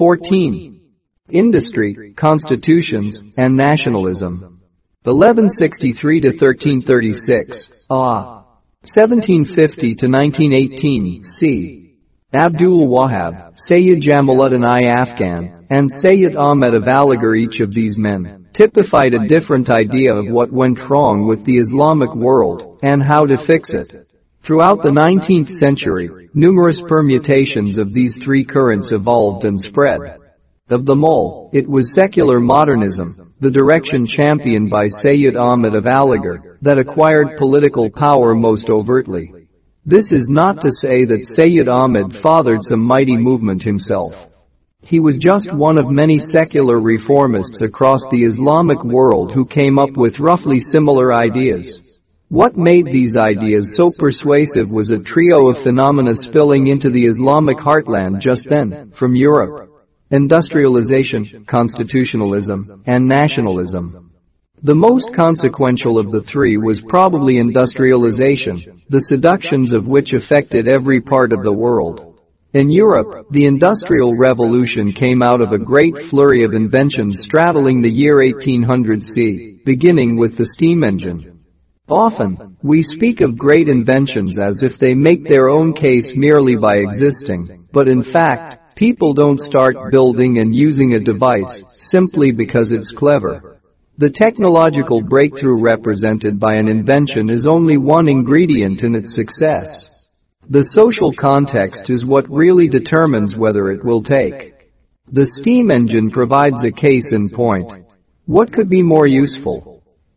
14. Industry, constitutions, and nationalism. 1163 to 1336. Ah. 1750 to 1918. C. Abdul Wahab, Sayyid Jamaluddin I Afghan, and Sayyid Ahmed of Aligarh each of these men typified a different idea of what went wrong with the Islamic world and how to fix it. Throughout the 19th century, numerous permutations of these three currents evolved and spread. Of them all, it was secular modernism, the direction championed by Sayyid Ahmed of Aligarh, that acquired political power most overtly. This is not to say that Sayyid Ahmed fathered some mighty movement himself. He was just one of many secular reformists across the Islamic world who came up with roughly similar ideas. What made these ideas so persuasive was a trio of phenomena spilling into the Islamic heartland just then, from Europe industrialization, constitutionalism, and nationalism. The most consequential of the three was probably industrialization, the seductions of which affected every part of the world. In Europe, the Industrial Revolution came out of a great flurry of inventions straddling the year 1800 C, beginning with the steam engine. Often, we speak of great inventions as if they make their own case merely by existing, but in fact, People don't start building and using a device simply because it's clever. The technological breakthrough represented by an invention is only one ingredient in its success. The social context is what really determines whether it will take. The steam engine provides a case in point. What could be more useful?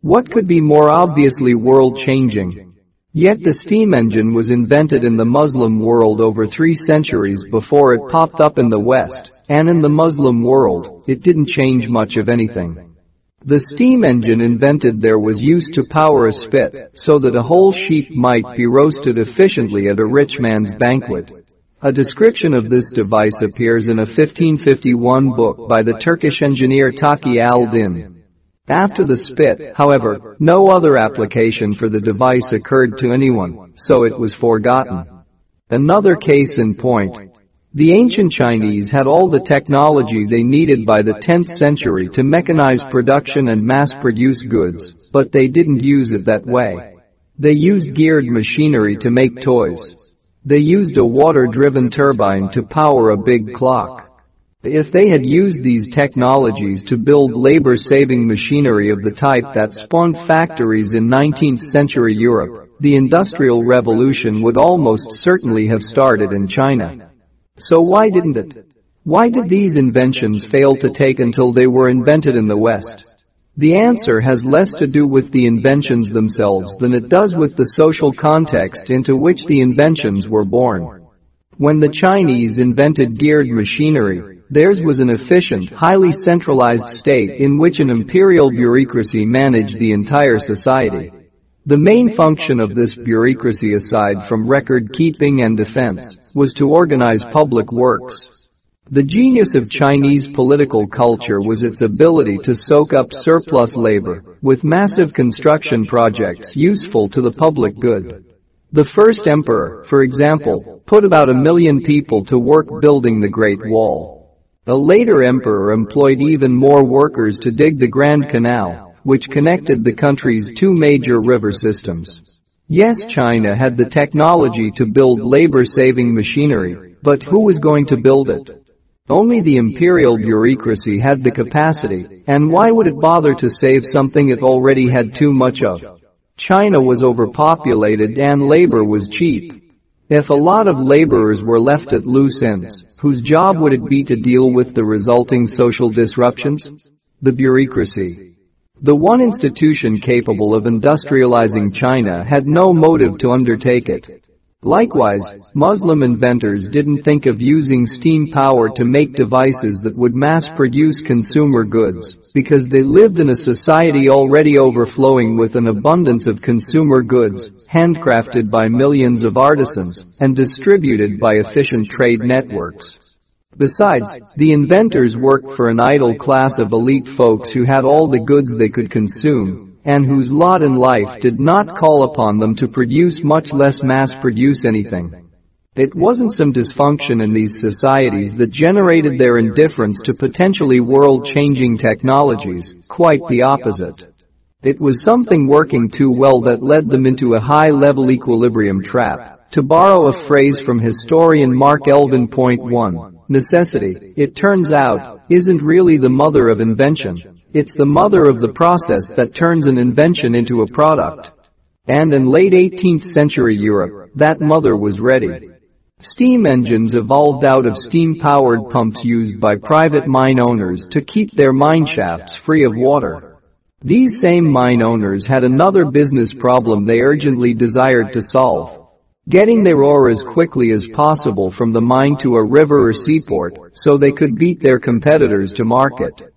What could be more obviously world-changing? Yet the steam engine was invented in the Muslim world over three centuries before it popped up in the West, and in the Muslim world, it didn't change much of anything. The steam engine invented there was used to power a spit, so that a whole sheep might be roasted efficiently at a rich man's banquet. A description of this device appears in a 1551 book by the Turkish engineer Taqi al-Din. After the spit, however, no other application for the device occurred to anyone, so it was forgotten. Another case in point. The ancient Chinese had all the technology they needed by the 10th century to mechanize production and mass-produce goods, but they didn't use it that way. They used geared machinery to make toys. They used a water-driven turbine to power a big clock. If they had used these technologies to build labor-saving machinery of the type that spawned factories in 19th century Europe, the Industrial Revolution would almost certainly have started in China. So why didn't it? Why did these inventions fail to take until they were invented in the West? The answer has less to do with the inventions themselves than it does with the social context into which the inventions were born. When the Chinese invented geared machinery, Theirs was an efficient, highly centralized state in which an imperial bureaucracy managed the entire society. The main function of this bureaucracy aside from record keeping and defense was to organize public works. The genius of Chinese political culture was its ability to soak up surplus labor with massive construction projects useful to the public good. The first emperor, for example, put about a million people to work building the Great Wall. A later emperor employed even more workers to dig the Grand Canal, which connected the country's two major river systems. Yes, China had the technology to build labor-saving machinery, but who was going to build it? Only the imperial bureaucracy had the capacity, and why would it bother to save something it already had too much of? China was overpopulated and labor was cheap. If a lot of laborers were left at loose ends, whose job would it be to deal with the resulting social disruptions? The bureaucracy. The one institution capable of industrializing China had no motive to undertake it. Likewise, Muslim inventors didn't think of using steam power to make devices that would mass produce consumer goods, because they lived in a society already overflowing with an abundance of consumer goods, handcrafted by millions of artisans, and distributed by efficient trade networks. Besides, the inventors worked for an idle class of elite folks who had all the goods they could consume, and whose lot in life did not call upon them to produce much less mass produce anything. It wasn't some dysfunction in these societies that generated their indifference to potentially world-changing technologies, quite the opposite. It was something working too well that led them into a high-level equilibrium trap. To borrow a phrase from historian Mark Elvin. Point 1. Necessity, it turns out, isn't really the mother of invention. It's the mother of the process that turns an invention into a product. And in late 18th century Europe, that mother was ready. Steam engines evolved out of steam-powered pumps used by private mine owners to keep their mine shafts free of water. These same mine owners had another business problem they urgently desired to solve. Getting their ore as quickly as possible from the mine to a river or seaport so they could beat their competitors to market.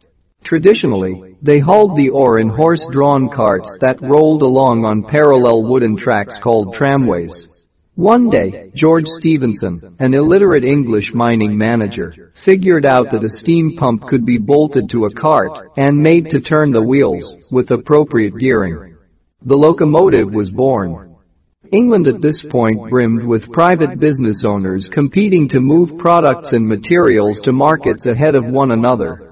Traditionally, they hauled the ore in horse-drawn carts that rolled along on parallel wooden tracks called tramways. One day, George Stephenson, an illiterate English mining manager, figured out that a steam pump could be bolted to a cart and made to turn the wheels with appropriate gearing. The locomotive was born. England at this point brimmed with private business owners competing to move products and materials to markets ahead of one another.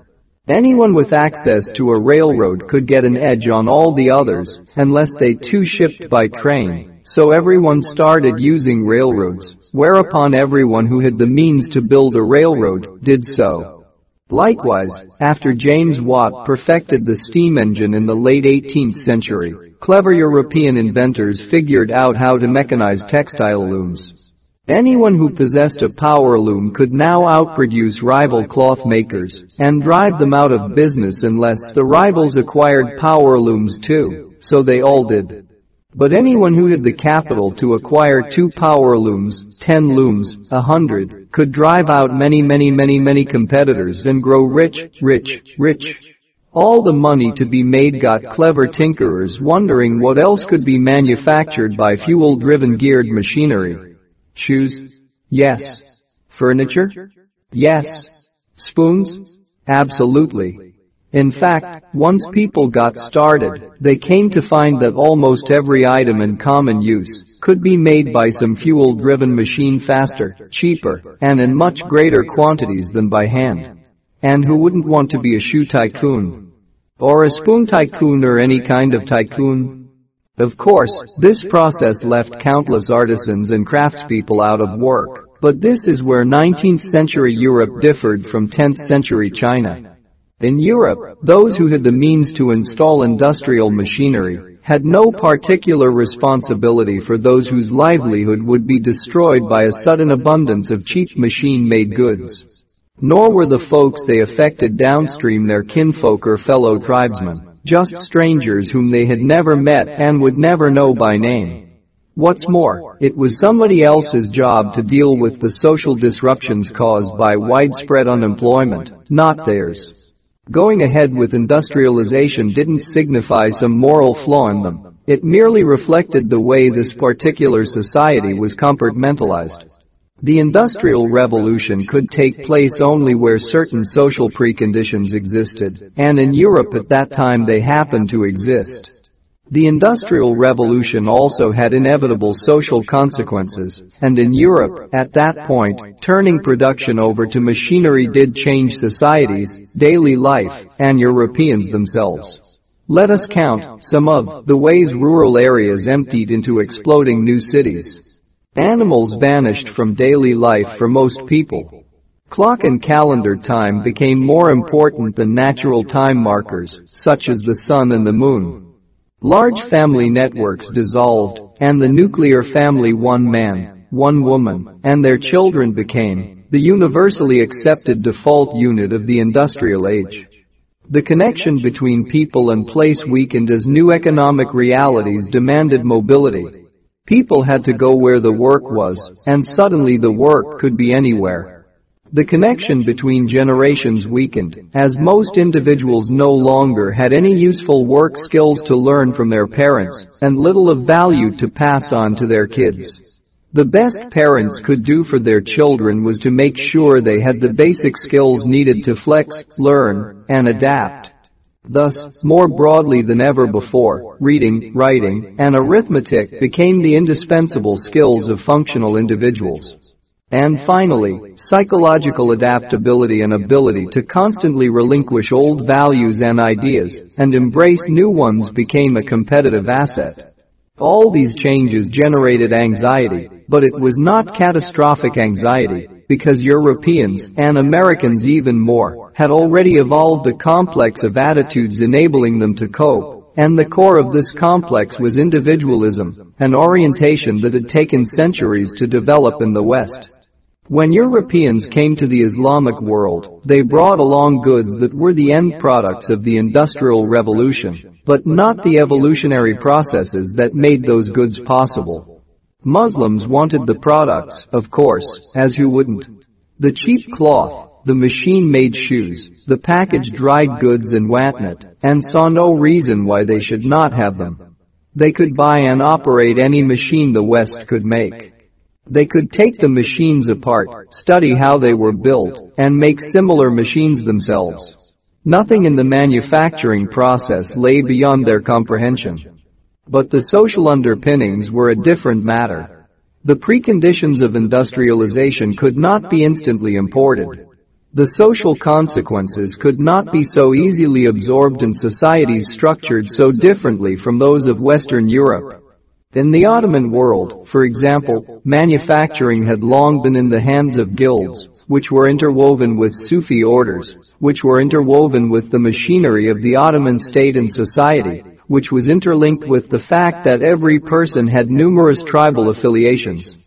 Anyone with access to a railroad could get an edge on all the others, unless they too shipped by train, so everyone started using railroads, whereupon everyone who had the means to build a railroad did so. Likewise, after James Watt perfected the steam engine in the late 18th century, Clever European inventors figured out how to mechanize textile looms. Anyone who possessed a power loom could now outproduce rival cloth makers and drive them out of business unless the rivals acquired power looms too, so they all did. But anyone who had the capital to acquire two power looms, ten looms, a hundred, could drive out many many many many competitors and grow rich, rich, rich. All the money to be made got clever tinkerers wondering what else could be manufactured by fuel-driven geared machinery. Shoes? Yes. Furniture? Yes. Spoons? Absolutely. In fact, once people got started, they came to find that almost every item in common use could be made by some fuel-driven machine faster, cheaper, and in much greater quantities than by hand. And who wouldn't want to be a shoe tycoon? Or a spoon tycoon or any kind of tycoon? Of course, this process left countless artisans and craftspeople out of work, but this is where 19th century Europe differed from 10th century China. In Europe, those who had the means to install industrial machinery had no particular responsibility for those whose livelihood would be destroyed by a sudden abundance of cheap machine-made goods. Nor were the folks they affected downstream their kinfolk or fellow tribesmen, just strangers whom they had never met and would never know by name. What's more, it was somebody else's job to deal with the social disruptions caused by widespread unemployment, not theirs. Going ahead with industrialization didn't signify some moral flaw in them. It merely reflected the way this particular society was compartmentalized. The Industrial Revolution could take place only where certain social preconditions existed, and in Europe at that time they happened to exist. The Industrial Revolution also had inevitable social consequences, and in Europe, at that point, turning production over to machinery did change societies, daily life, and Europeans themselves. Let us count some of the ways rural areas emptied into exploding new cities. Animals vanished from daily life for most people. Clock and calendar time became more important than natural time markers, such as the sun and the moon. Large family networks dissolved, and the nuclear family one man, one woman, and their children became the universally accepted default unit of the industrial age. The connection between people and place weakened as new economic realities demanded mobility, People had to go where the work was, and suddenly the work could be anywhere. The connection between generations weakened, as most individuals no longer had any useful work skills to learn from their parents, and little of value to pass on to their kids. The best parents could do for their children was to make sure they had the basic skills needed to flex, learn, and adapt. Thus, more broadly than ever before, reading, writing, and arithmetic became the indispensable skills of functional individuals. And finally, psychological adaptability and ability to constantly relinquish old values and ideas and embrace new ones became a competitive asset. All these changes generated anxiety, but it was not catastrophic anxiety, because Europeans, and Americans even more, had already evolved a complex of attitudes enabling them to cope, and the core of this complex was individualism, an orientation that had taken centuries to develop in the West. When Europeans came to the Islamic world, they brought along goods that were the end products of the Industrial Revolution, but not the evolutionary processes that made those goods possible. Muslims wanted the products, of course, as who wouldn't. The cheap cloth, the machine-made shoes, the packaged dried goods and whatnot, and saw no reason why they should not have them. They could buy and operate any machine the West could make. They could take the machines apart, study how they were built, and make similar machines themselves. Nothing in the manufacturing process lay beyond their comprehension. But the social underpinnings were a different matter. The preconditions of industrialization could not be instantly imported. The social consequences could not be so easily absorbed in societies structured so differently from those of Western Europe. In the Ottoman world, for example, manufacturing had long been in the hands of guilds, which were interwoven with Sufi orders, which were interwoven with the machinery of the Ottoman state and society, which was interlinked with the fact that every person had numerous tribal affiliations,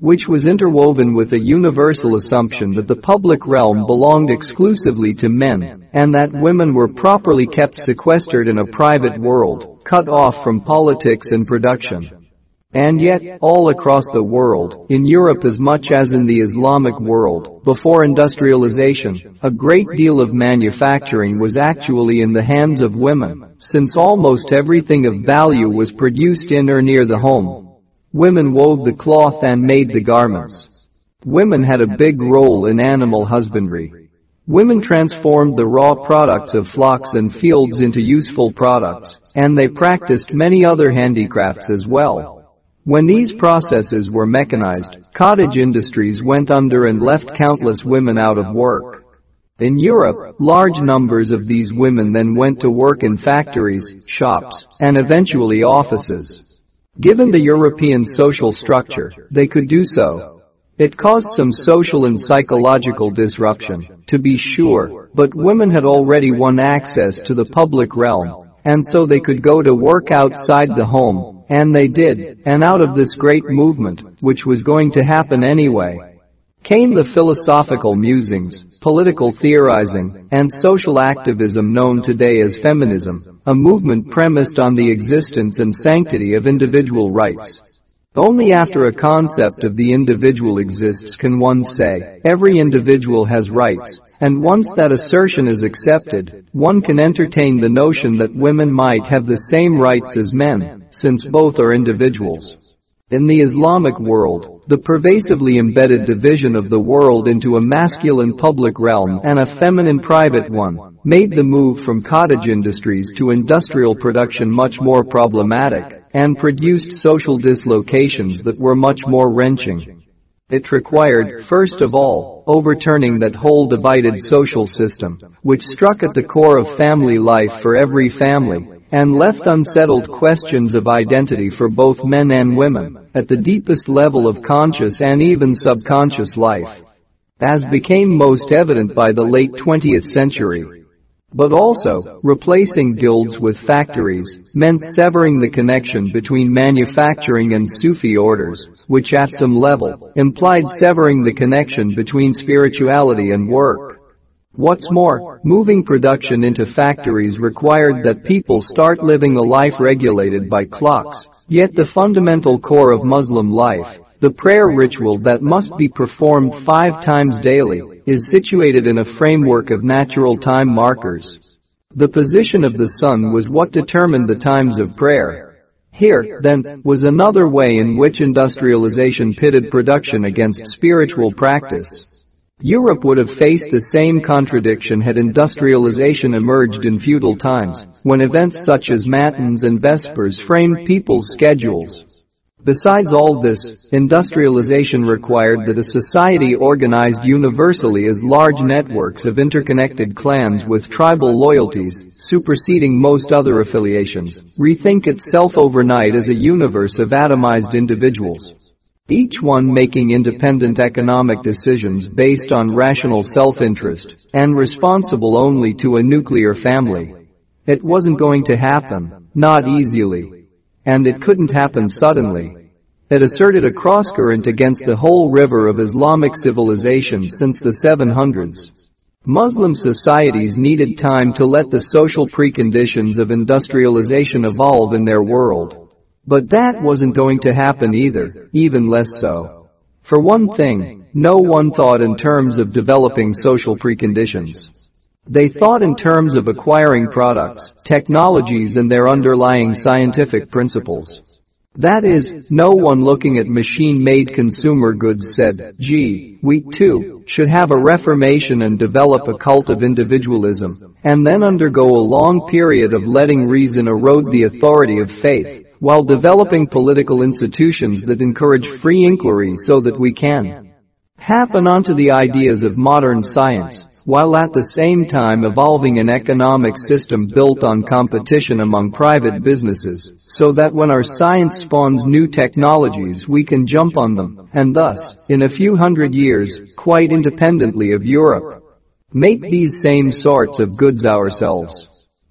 which was interwoven with a universal assumption that the public realm belonged exclusively to men, and that women were properly kept sequestered in a private world, cut off from politics and production. And yet, all across the world, in Europe as much as in the Islamic world, before industrialization, a great deal of manufacturing was actually in the hands of women, since almost everything of value was produced in or near the home. Women wove the cloth and made the garments. Women had a big role in animal husbandry. Women transformed the raw products of flocks and fields into useful products, and they practiced many other handicrafts as well. When these processes were mechanized, cottage industries went under and left countless women out of work. In Europe, large numbers of these women then went to work in factories, shops, and eventually offices. Given the European social structure, they could do so. It caused some social and psychological disruption, to be sure, but women had already won access to the public realm, and so they could go to work outside the home, and they did, and out of this great movement, which was going to happen anyway, came the philosophical musings, political theorizing, and social activism known today as feminism, a movement premised on the existence and sanctity of individual rights. Only after a concept of the individual exists can one say, every individual has rights, and once that assertion is accepted, one can entertain the notion that women might have the same rights as men, since both are individuals. In the Islamic world, the pervasively embedded division of the world into a masculine public realm and a feminine private one made the move from cottage industries to industrial production much more problematic and produced social dislocations that were much more wrenching. It required, first of all, overturning that whole divided social system, which struck at the core of family life for every family, and left unsettled questions of identity for both men and women, at the deepest level of conscious and even subconscious life. As became most evident by the late 20th century, but also, replacing guilds with factories meant severing the connection between manufacturing and Sufi orders, which at some level implied severing the connection between spirituality and work. What's more, moving production into factories required that people start living a life regulated by clocks, yet the fundamental core of Muslim life, the prayer ritual that must be performed five times daily is situated in a framework of natural time markers. The position of the sun was what determined the times of prayer. Here, then, was another way in which industrialization pitted production against spiritual practice. Europe would have faced the same contradiction had industrialization emerged in feudal times, when events such as matins and vespers framed people's schedules. Besides all this, industrialization required that a society organized universally as large networks of interconnected clans with tribal loyalties, superseding most other affiliations, rethink itself overnight as a universe of atomized individuals. Each one making independent economic decisions based on rational self-interest and responsible only to a nuclear family. It wasn't going to happen, not easily. And it couldn't happen suddenly. It asserted a crosscurrent against the whole river of Islamic civilization since the 700s. Muslim societies needed time to let the social preconditions of industrialization evolve in their world. But that wasn't going to happen either, even less so. For one thing, no one thought in terms of developing social preconditions. They thought in terms of acquiring products, technologies and their underlying scientific principles. That is, no one looking at machine-made consumer goods said, gee, we too should have a reformation and develop a cult of individualism, and then undergo a long period of letting reason erode the authority of faith while developing political institutions that encourage free inquiry so that we can happen onto the ideas of modern science, while at the same time evolving an economic system built on competition among private businesses, so that when our science spawns new technologies we can jump on them, and thus, in a few hundred years, quite independently of Europe, make these same sorts of goods ourselves.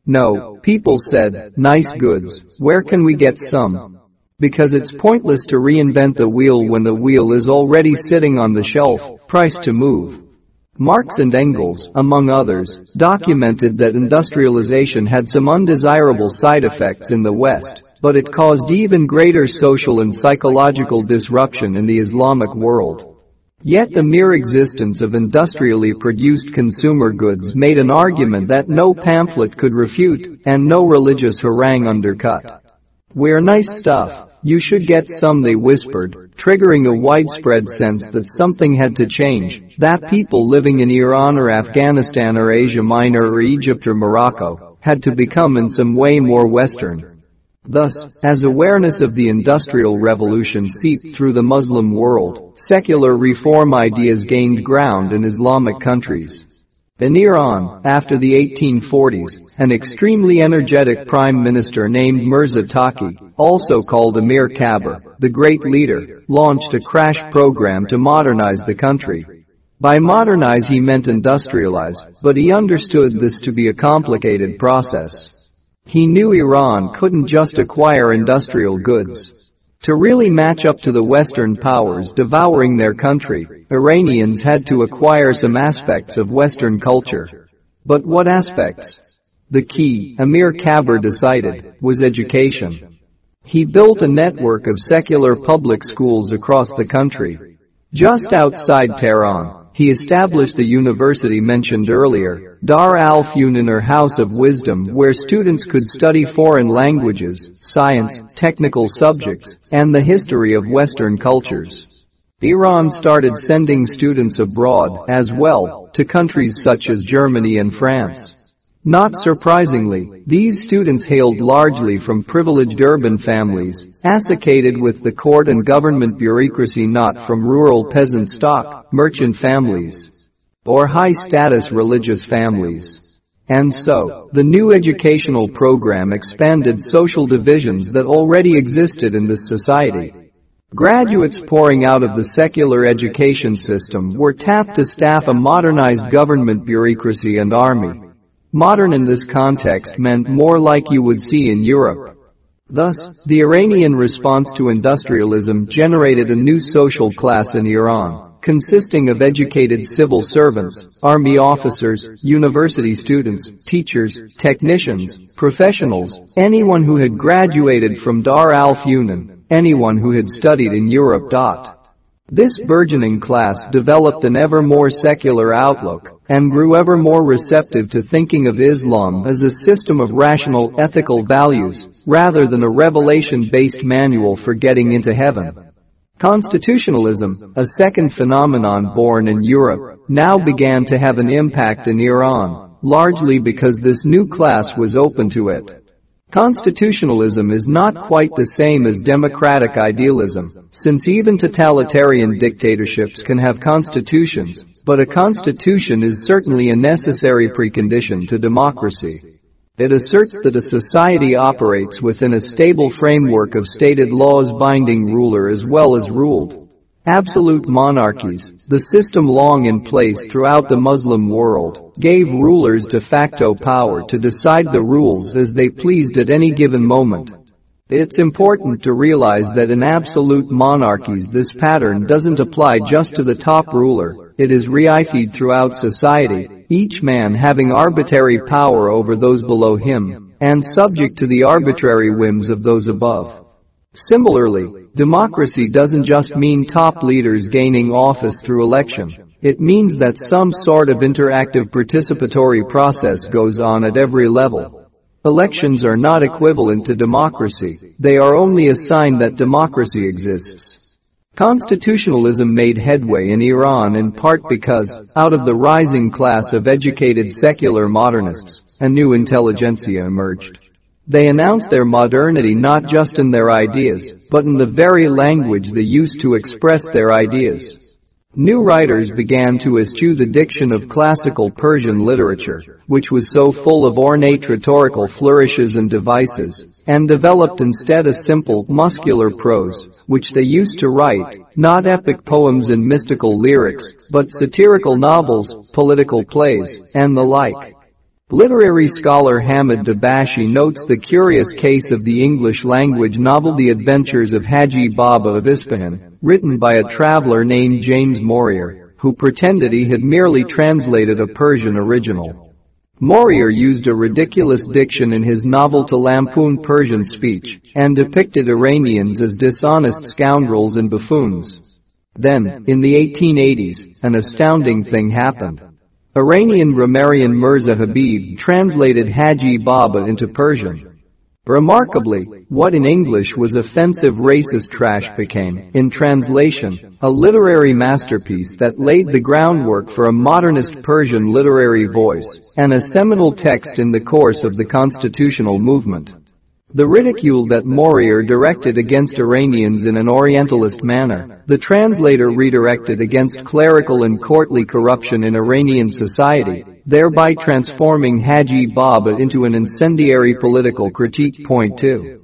No, people said, nice goods, where can we get some? Because it's pointless to reinvent the wheel when the wheel is already sitting on the shelf, priced to move. Marx and Engels, among others, documented that industrialization had some undesirable side effects in the West, but it caused even greater social and psychological disruption in the Islamic world. Yet the mere existence of industrially produced consumer goods made an argument that no pamphlet could refute and no religious harangue undercut. We're nice stuff, you should get some they whispered, triggering a widespread sense that something had to change, that people living in Iran or Afghanistan or Asia Minor or Egypt or Morocco had to become in some way more Western. Thus, as awareness of the Industrial Revolution seeped through the Muslim world, secular reform ideas gained ground in Islamic countries. In Iran, after the 1840s, an extremely energetic prime minister named Mirza Taqi, also called Amir Kabir, the great leader, launched a crash program to modernize the country. By modernize he meant industrialize, but he understood this to be a complicated process. He knew Iran couldn't just acquire industrial goods. To really match up to the Western powers devouring their country, Iranians had to acquire some aspects of Western culture. But what aspects? The key, Amir Kabir decided, was education. He built a network of secular public schools across the country. Just outside Tehran, he established the university mentioned earlier, Dar al-Funun or House of Wisdom where students could study foreign languages, science, technical subjects, and the history of Western cultures. Iran started sending students abroad, as well, to countries such as Germany and France. Not surprisingly, these students hailed largely from privileged urban families, associated with the court and government bureaucracy not from rural peasant stock, merchant families, or high-status religious families. And so, the new educational program expanded social divisions that already existed in this society. Graduates pouring out of the secular education system were tapped to staff a modernized government bureaucracy and army. Modern in this context meant more like you would see in Europe. Thus, the Iranian response to industrialism generated a new social class in Iran, consisting of educated civil servants, army officers, university students, teachers, technicians, professionals, anyone who had graduated from Dar al-Funun, anyone who had studied in Europe. This burgeoning class developed an ever more secular outlook and grew ever more receptive to thinking of Islam as a system of rational ethical values rather than a revelation-based manual for getting into heaven. Constitutionalism, a second phenomenon born in Europe, now began to have an impact in Iran, largely because this new class was open to it. Constitutionalism is not quite the same as democratic idealism, since even totalitarian dictatorships can have constitutions, but a constitution is certainly a necessary precondition to democracy. It asserts that a society operates within a stable framework of stated laws binding ruler as well as ruled. Absolute monarchies, the system long in place throughout the Muslim world, gave rulers de facto power to decide the rules as they pleased at any given moment. It's important to realize that in absolute monarchies this pattern doesn't apply just to the top ruler, it is reified throughout society, each man having arbitrary power over those below him, and subject to the arbitrary whims of those above. Similarly, democracy doesn't just mean top leaders gaining office through election. It means that some sort of interactive participatory process goes on at every level. Elections are not equivalent to democracy, they are only a sign that democracy exists. Constitutionalism made headway in Iran in part because, out of the rising class of educated secular modernists, a new intelligentsia emerged. They announced their modernity not just in their ideas, but in the very language they used to express their ideas. New writers began to eschew the diction of classical Persian literature, which was so full of ornate rhetorical flourishes and devices, and developed instead a simple, muscular prose, which they used to write, not epic poems and mystical lyrics, but satirical novels, political plays, and the like. Literary scholar Hamid Dabashi notes the curious case of the English language novel The Adventures of Haji Baba of Isfahan, written by a traveler named James Morier, who pretended he had merely translated a Persian original. Morier used a ridiculous diction in his novel to lampoon Persian speech and depicted Iranians as dishonest scoundrels and buffoons. Then, in the 1880s, an astounding thing happened. Iranian grammarian Mirza Habib translated Haji Baba into Persian. Remarkably, what in English was offensive racist trash became, in translation, a literary masterpiece that laid the groundwork for a modernist Persian literary voice and a seminal text in the course of the constitutional movement. The ridicule that Morier directed against Iranians in an Orientalist manner, the translator redirected against clerical and courtly corruption in Iranian society, thereby transforming Haji Baba into an incendiary political critique. Point 2.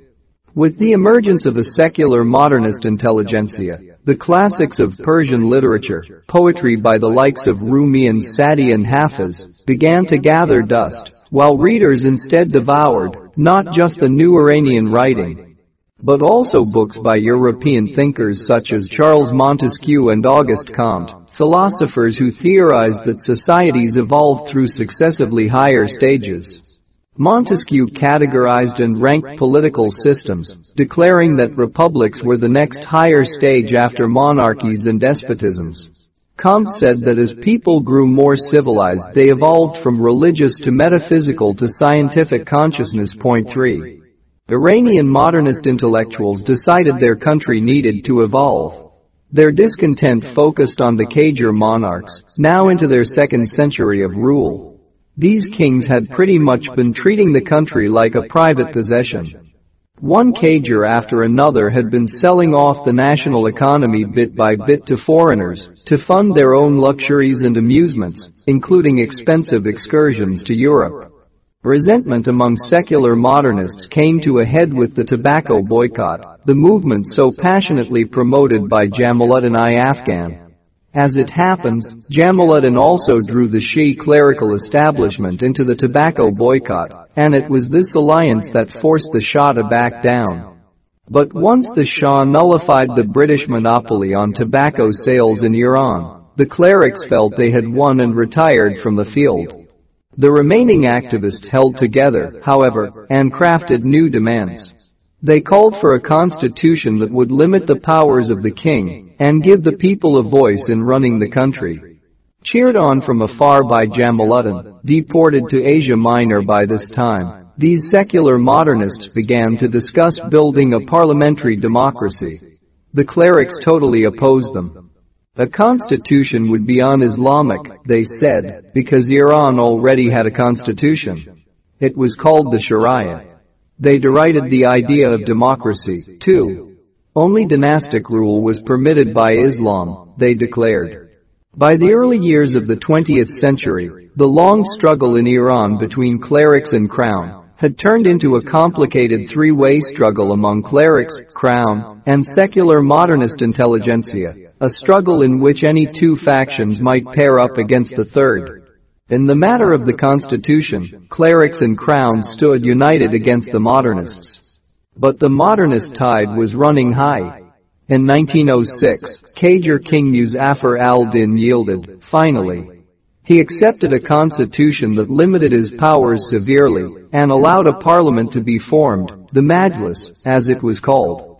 With the emergence of a secular modernist intelligentsia, the classics of Persian literature, poetry by the likes of Rumi and Sadi and Hafiz, began to gather dust, while readers instead devoured, not just the new Iranian writing, but also books by European thinkers such as Charles Montesquieu and Auguste Comte, philosophers who theorized that societies evolved through successively higher stages. Montesquieu categorized and ranked political systems, declaring that republics were the next higher stage after monarchies and despotisms. Comte said that as people grew more civilized they evolved from religious to metaphysical to scientific consciousness. Point 3. Iranian modernist intellectuals decided their country needed to evolve. Their discontent focused on the Qajar monarchs, now into their second century of rule. These kings had pretty much been treating the country like a private possession. One Qajar after another had been selling off the national economy bit by bit to foreigners to fund their own luxuries and amusements, including expensive excursions to Europe. Resentment among secular modernists came to a head with the tobacco boycott, the movement so passionately promoted by Jamaluddin I Afghan. As it happens, Jamaluddin also drew the Shii clerical establishment into the tobacco boycott, and it was this alliance that forced the Shah to back down. But once the Shah nullified the British monopoly on tobacco sales in Iran, the clerics felt they had won and retired from the field. The remaining activists held together, however, and crafted new demands. They called for a constitution that would limit the powers of the king and give the people a voice in running the country. Cheered on from afar by Jamaluddin, deported to Asia Minor by this time, these secular modernists began to discuss building a parliamentary democracy. The clerics totally opposed them. A constitution would be un-Islamic, they said, because Iran already had a constitution. It was called the Sharia. They derided the idea of democracy, too. Only dynastic rule was permitted by Islam, they declared. By the early years of the 20th century, the long struggle in Iran between clerics and crown had turned into a complicated three-way struggle among clerics, crown, and secular modernist intelligentsia, a struggle in which any two factions might pair up against the third. In the matter of the Constitution, clerics and crown stood united against the modernists. But the modernist tide was running high. In 1906, Qajar King Muzaffar al-Din yielded, finally. He accepted a constitution that limited his powers severely and allowed a parliament to be formed, the Majlis, as it was called.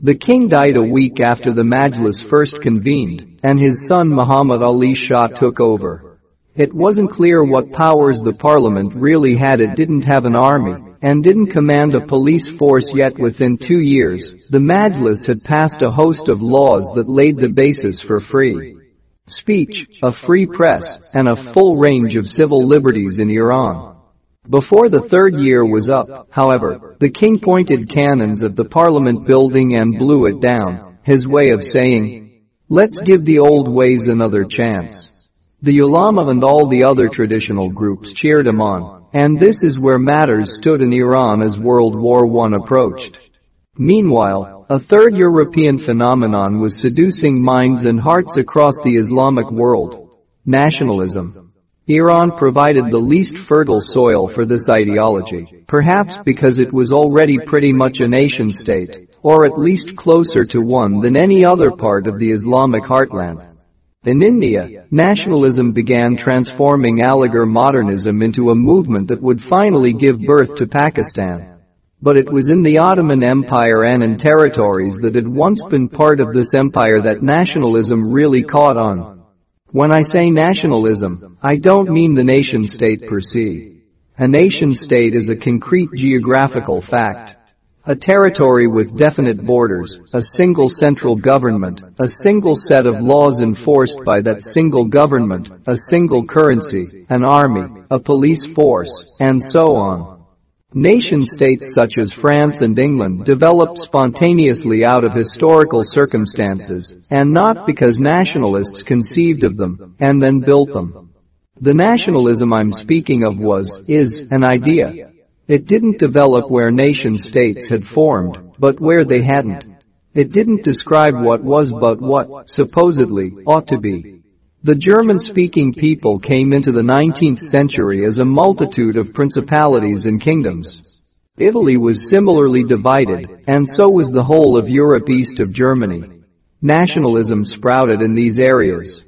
The king died a week after the Majlis first convened, and his son Muhammad Ali Shah took over. It wasn't clear what powers the parliament really had it didn't have an army, and didn't command a police force yet within two years, the Majlis had passed a host of laws that laid the basis for free speech, a free press, and a full range of civil liberties in Iran. Before the third year was up, however, the king pointed cannons at the parliament building and blew it down, his way of saying, let's give the old ways another chance. The ulama and all the other traditional groups cheered him on, and this is where matters stood in Iran as World War I approached. Meanwhile, a third European phenomenon was seducing minds and hearts across the Islamic world. Nationalism. Iran provided the least fertile soil for this ideology, perhaps because it was already pretty much a nation-state, or at least closer to one than any other part of the Islamic heartland. In India, nationalism began transforming Aligarh modernism into a movement that would finally give birth to Pakistan. But it was in the Ottoman Empire and in territories that had once been part of this empire that nationalism really caught on. When I say nationalism, I don't mean the nation-state per se. A nation-state is a concrete geographical fact. A territory with definite borders, a single central government, a single set of laws enforced by that single government, a single currency, an army, a police force, and so on. Nation-states such as France and England developed spontaneously out of historical circumstances, and not because nationalists conceived of them and then built them. The nationalism I'm speaking of was, is, an idea, it didn't develop where nation-states had formed, but where they hadn't. It didn't describe what was but what, supposedly, ought to be. The German-speaking people came into the 19th century as a multitude of principalities and kingdoms. Italy was similarly divided, and so was the whole of Europe east of Germany. Nationalism sprouted in these areas.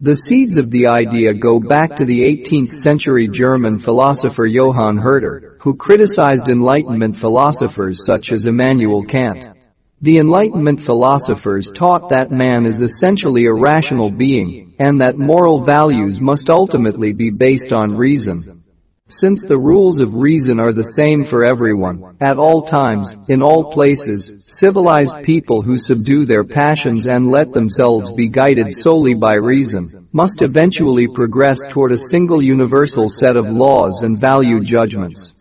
The seeds of the idea go back to the 18th century German philosopher Johann Herder, who criticized Enlightenment philosophers such as Immanuel Kant. The Enlightenment philosophers taught that man is essentially a rational being, and that moral values must ultimately be based on reason. Since the rules of reason are the same for everyone, at all times, in all places, civilized people who subdue their passions and let themselves be guided solely by reason, must eventually progress toward a single universal set of laws and value judgments.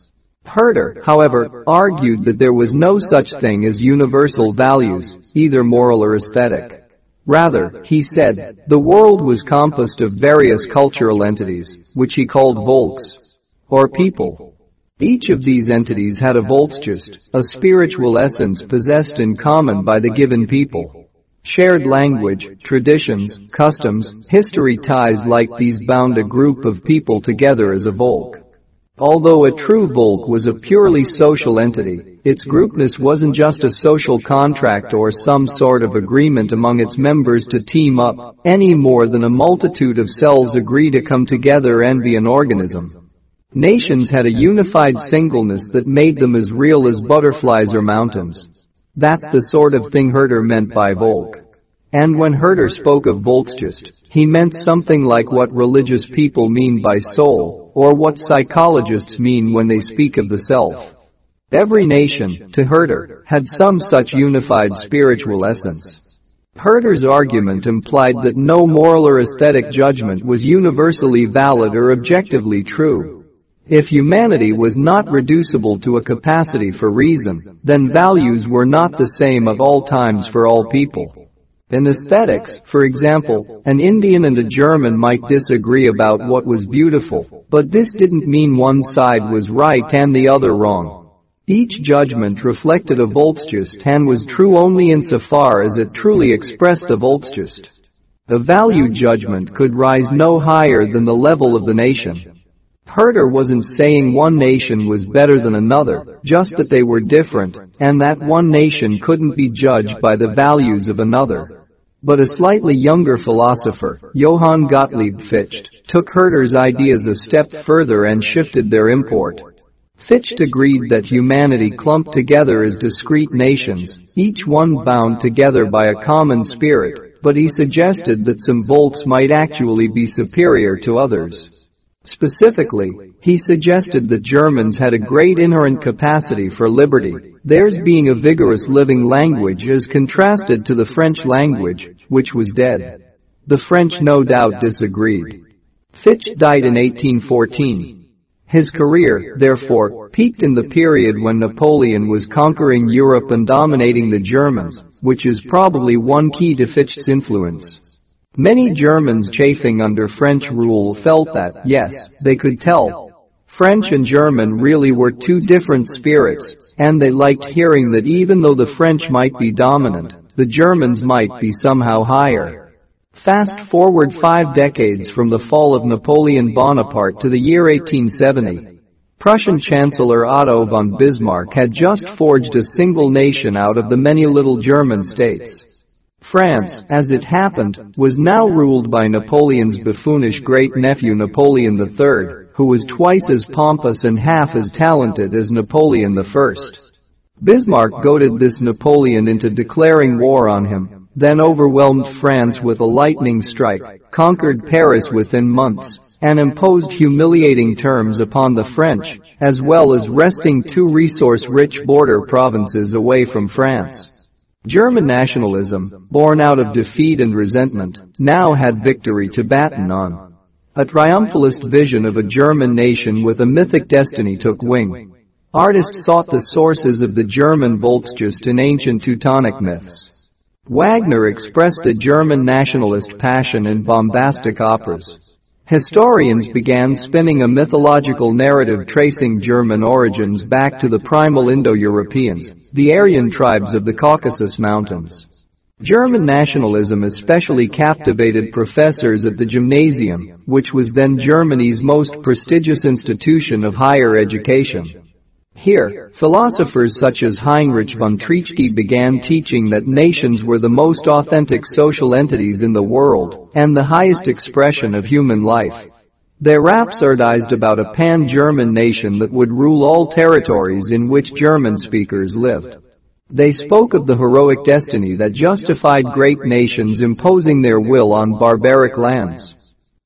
Herder, however, argued that there was no such thing as universal values, either moral or aesthetic. Rather, he said, the world was composed of various cultural entities, which he called volks, or people. Each of these entities had a Volksgeist, a spiritual essence possessed in common by the given people. Shared language, traditions, customs, history ties like these bound a group of people together as a Volk. Although a true Volk was a purely social entity, its groupness wasn't just a social contract or some sort of agreement among its members to team up, any more than a multitude of cells agree to come together and be an organism. Nations had a unified singleness that made them as real as butterflies or mountains. That's the sort of thing Herder meant by Volk. And when Herder spoke of Volksgeist, he meant something like what religious people mean by soul, or what psychologists mean when they speak of the self. Every nation, to Herder, had some such unified spiritual essence. Herder's argument implied that no moral or aesthetic judgment was universally valid or objectively true. If humanity was not reducible to a capacity for reason, then values were not the same at all times for all people. In aesthetics, for example, an Indian and a German might disagree about what was beautiful, but this didn't mean one side was right and the other wrong. Each judgment reflected a Volksgeist and was true only insofar as it truly expressed a Volksgeist. A value judgment could rise no higher than the level of the nation. Herder wasn't saying one nation was better than another, just that they were different, and that one nation couldn't be judged by the values of another. But a slightly younger philosopher, Johann Gottlieb Fichte, took Herder's ideas a step further and shifted their import. Fichte agreed that humanity clumped together as discrete nations, each one bound together by a common spirit, but he suggested that some Volks might actually be superior to others. Specifically, he suggested that Germans had a great inherent capacity for liberty, theirs being a vigorous living language as contrasted to the French language, which was dead. The French no doubt disagreed. Fichte died in 1814. His career, therefore, peaked in the period when Napoleon was conquering Europe and dominating the Germans, which is probably one key to Fichte's influence. Many Germans chafing under French rule felt that, yes, they could tell. French and German really were two different spirits, and they liked hearing that even though the French might be dominant, the Germans might be somehow higher. Fast forward five decades from the fall of Napoleon Bonaparte to the year 1870. Prussian Chancellor Otto von Bismarck had just forged a single nation out of the many little German states. France, as it happened, was now ruled by Napoleon's buffoonish great-nephew Napoleon III, who was twice as pompous and half as talented as Napoleon I. Bismarck goaded this Napoleon into declaring war on him, then overwhelmed France with a lightning strike, conquered Paris within months, and imposed humiliating terms upon the French, as well as wresting two resource-rich border provinces away from France. German nationalism, born out of defeat and resentment, now had victory to batten on. A triumphalist vision of a German nation with a mythic destiny took wing. Artists sought the sources of the German Volksgeist in ancient Teutonic myths. Wagner expressed a German nationalist passion in bombastic operas. Historians began spinning a mythological narrative tracing German origins back to the primal Indo-Europeans, the Aryan tribes of the Caucasus Mountains. German nationalism especially captivated professors at the gymnasium, which was then Germany's most prestigious institution of higher education. Here, philosophers such as Heinrich von Treitschke began teaching that nations were the most authentic social entities in the world and the highest expression of human life. They rhapsodized about a pan-German nation that would rule all territories in which German speakers lived. They spoke of the heroic destiny that justified great nations imposing their will on barbaric lands.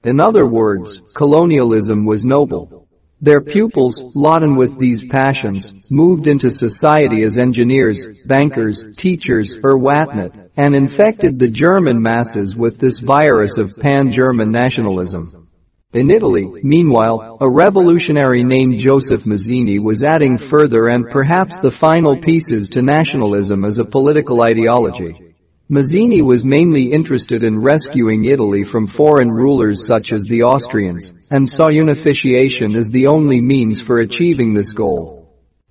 In other words, colonialism was noble. Their pupils, laden with these passions, moved into society as engineers, bankers, teachers, or whatnot, and infected the German masses with this virus of pan-German nationalism. In Italy, meanwhile, a revolutionary named Joseph Mazzini was adding further and perhaps the final pieces to nationalism as a political ideology. Mazzini was mainly interested in rescuing Italy from foreign rulers such as the Austrians, and saw unification as the only means for achieving this goal.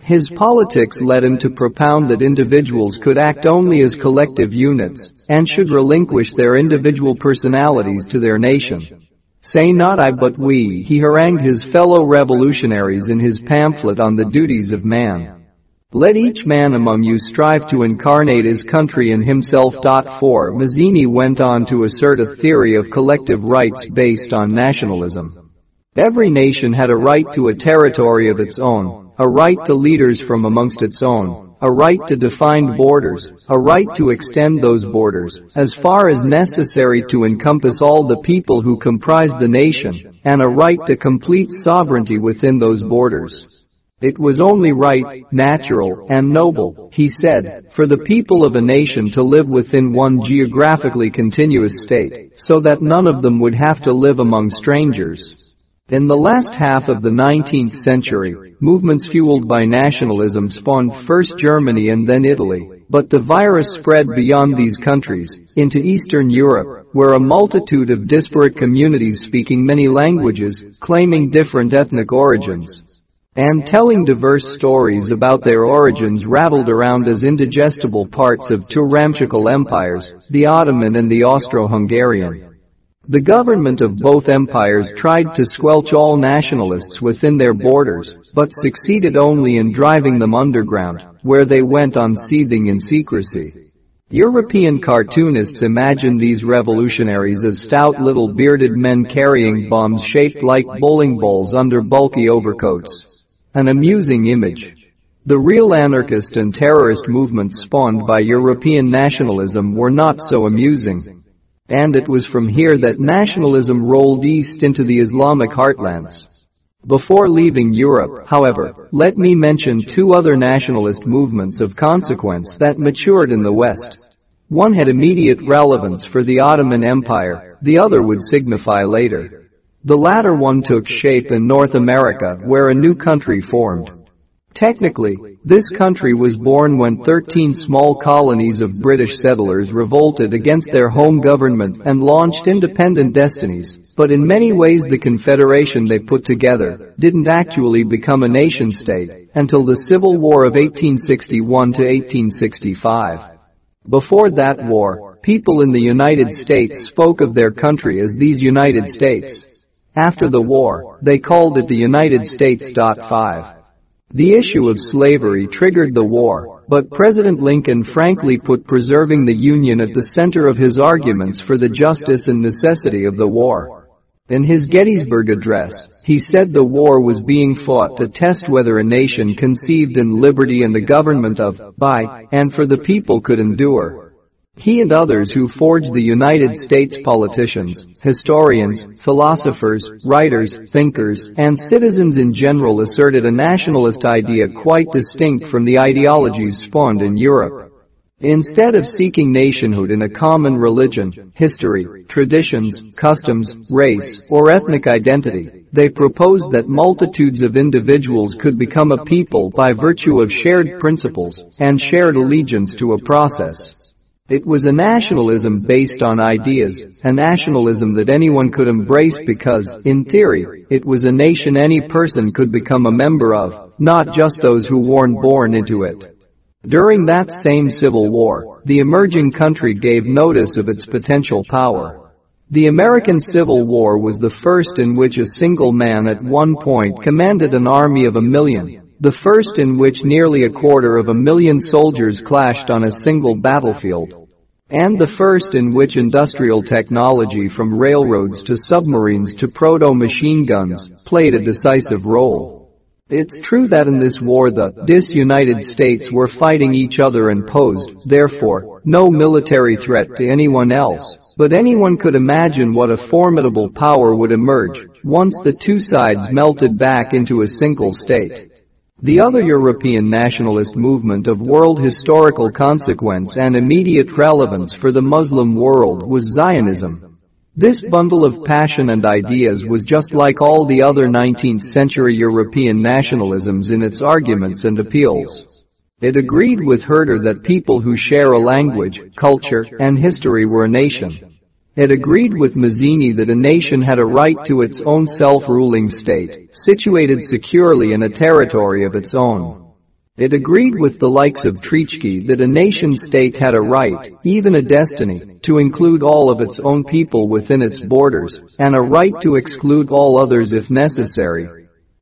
His politics led him to propound that individuals could act only as collective units, and should relinquish their individual personalities to their nation. Say not I but we, he harangued his fellow revolutionaries in his pamphlet on the duties of man. Let each man among you strive to incarnate his country in himself. For Mazzini went on to assert a theory of collective rights based on nationalism. Every nation had a right to a territory of its own, a right to leaders from amongst its own, a right to defined borders, a right to extend those borders as far as necessary to encompass all the people who comprised the nation, and a right to complete sovereignty within those borders. It was only right, natural, and noble, he said, for the people of a nation to live within one geographically continuous state, so that none of them would have to live among strangers. In the last half of the 19th century, movements fueled by nationalism spawned first Germany and then Italy, but the virus spread beyond these countries, into Eastern Europe, where a multitude of disparate communities speaking many languages, claiming different ethnic origins, and telling diverse stories about their origins rattled around as indigestible parts of two ramshackle empires, the Ottoman and the Austro-Hungarian. The government of both empires tried to squelch all nationalists within their borders, but succeeded only in driving them underground, where they went on seething in secrecy. European cartoonists imagined these revolutionaries as stout little bearded men carrying bombs shaped like bowling balls under bulky overcoats. An amusing image. The real anarchist and terrorist movements spawned by European nationalism were not so amusing and it was from here that nationalism rolled east into the Islamic heartlands. Before leaving Europe, however, let me mention two other nationalist movements of consequence that matured in the West. One had immediate relevance for the Ottoman Empire, the other would signify later. The latter one took shape in North America where a new country formed. Technically, this country was born when 13 small colonies of British settlers revolted against their home government and launched independent destinies, but in many ways the confederation they put together didn't actually become a nation-state until the Civil War of 1861 to 1865. Before that war, people in the United States spoke of their country as these United States. After the war, they called it the United States. 5. The issue of slavery triggered the war, but President Lincoln frankly put preserving the Union at the center of his arguments for the justice and necessity of the war. In his Gettysburg Address, he said the war was being fought to test whether a nation conceived in liberty and the government of, by, and for the people could endure. He and others who forged the United States politicians, historians, philosophers, writers, thinkers, and citizens in general asserted a nationalist idea quite distinct from the ideologies spawned in Europe. Instead of seeking nationhood in a common religion, history, traditions, customs, race, or ethnic identity, they proposed that multitudes of individuals could become a people by virtue of shared principles and shared allegiance to a process. It was a nationalism based on ideas, a nationalism that anyone could embrace because, in theory, it was a nation any person could become a member of, not just those who weren't born into it. During that same civil war, the emerging country gave notice of its potential power. The American Civil War was the first in which a single man at one point commanded an army of a million, the first in which nearly a quarter of a million soldiers clashed on a single battlefield, and the first in which industrial technology from railroads to submarines to proto-machine guns played a decisive role. It's true that in this war the disunited states were fighting each other and posed, therefore, no military threat to anyone else, but anyone could imagine what a formidable power would emerge once the two sides melted back into a single state. The other European nationalist movement of world historical consequence and immediate relevance for the Muslim world was Zionism. This bundle of passion and ideas was just like all the other 19th century European nationalisms in its arguments and appeals. It agreed with Herder that people who share a language, culture, and history were a nation. It agreed with Mazzini that a nation had a right to its own self-ruling state, situated securely in a territory of its own. It agreed with the likes of Treitschke that a nation-state had a right, even a destiny, to include all of its own people within its borders, and a right to exclude all others if necessary.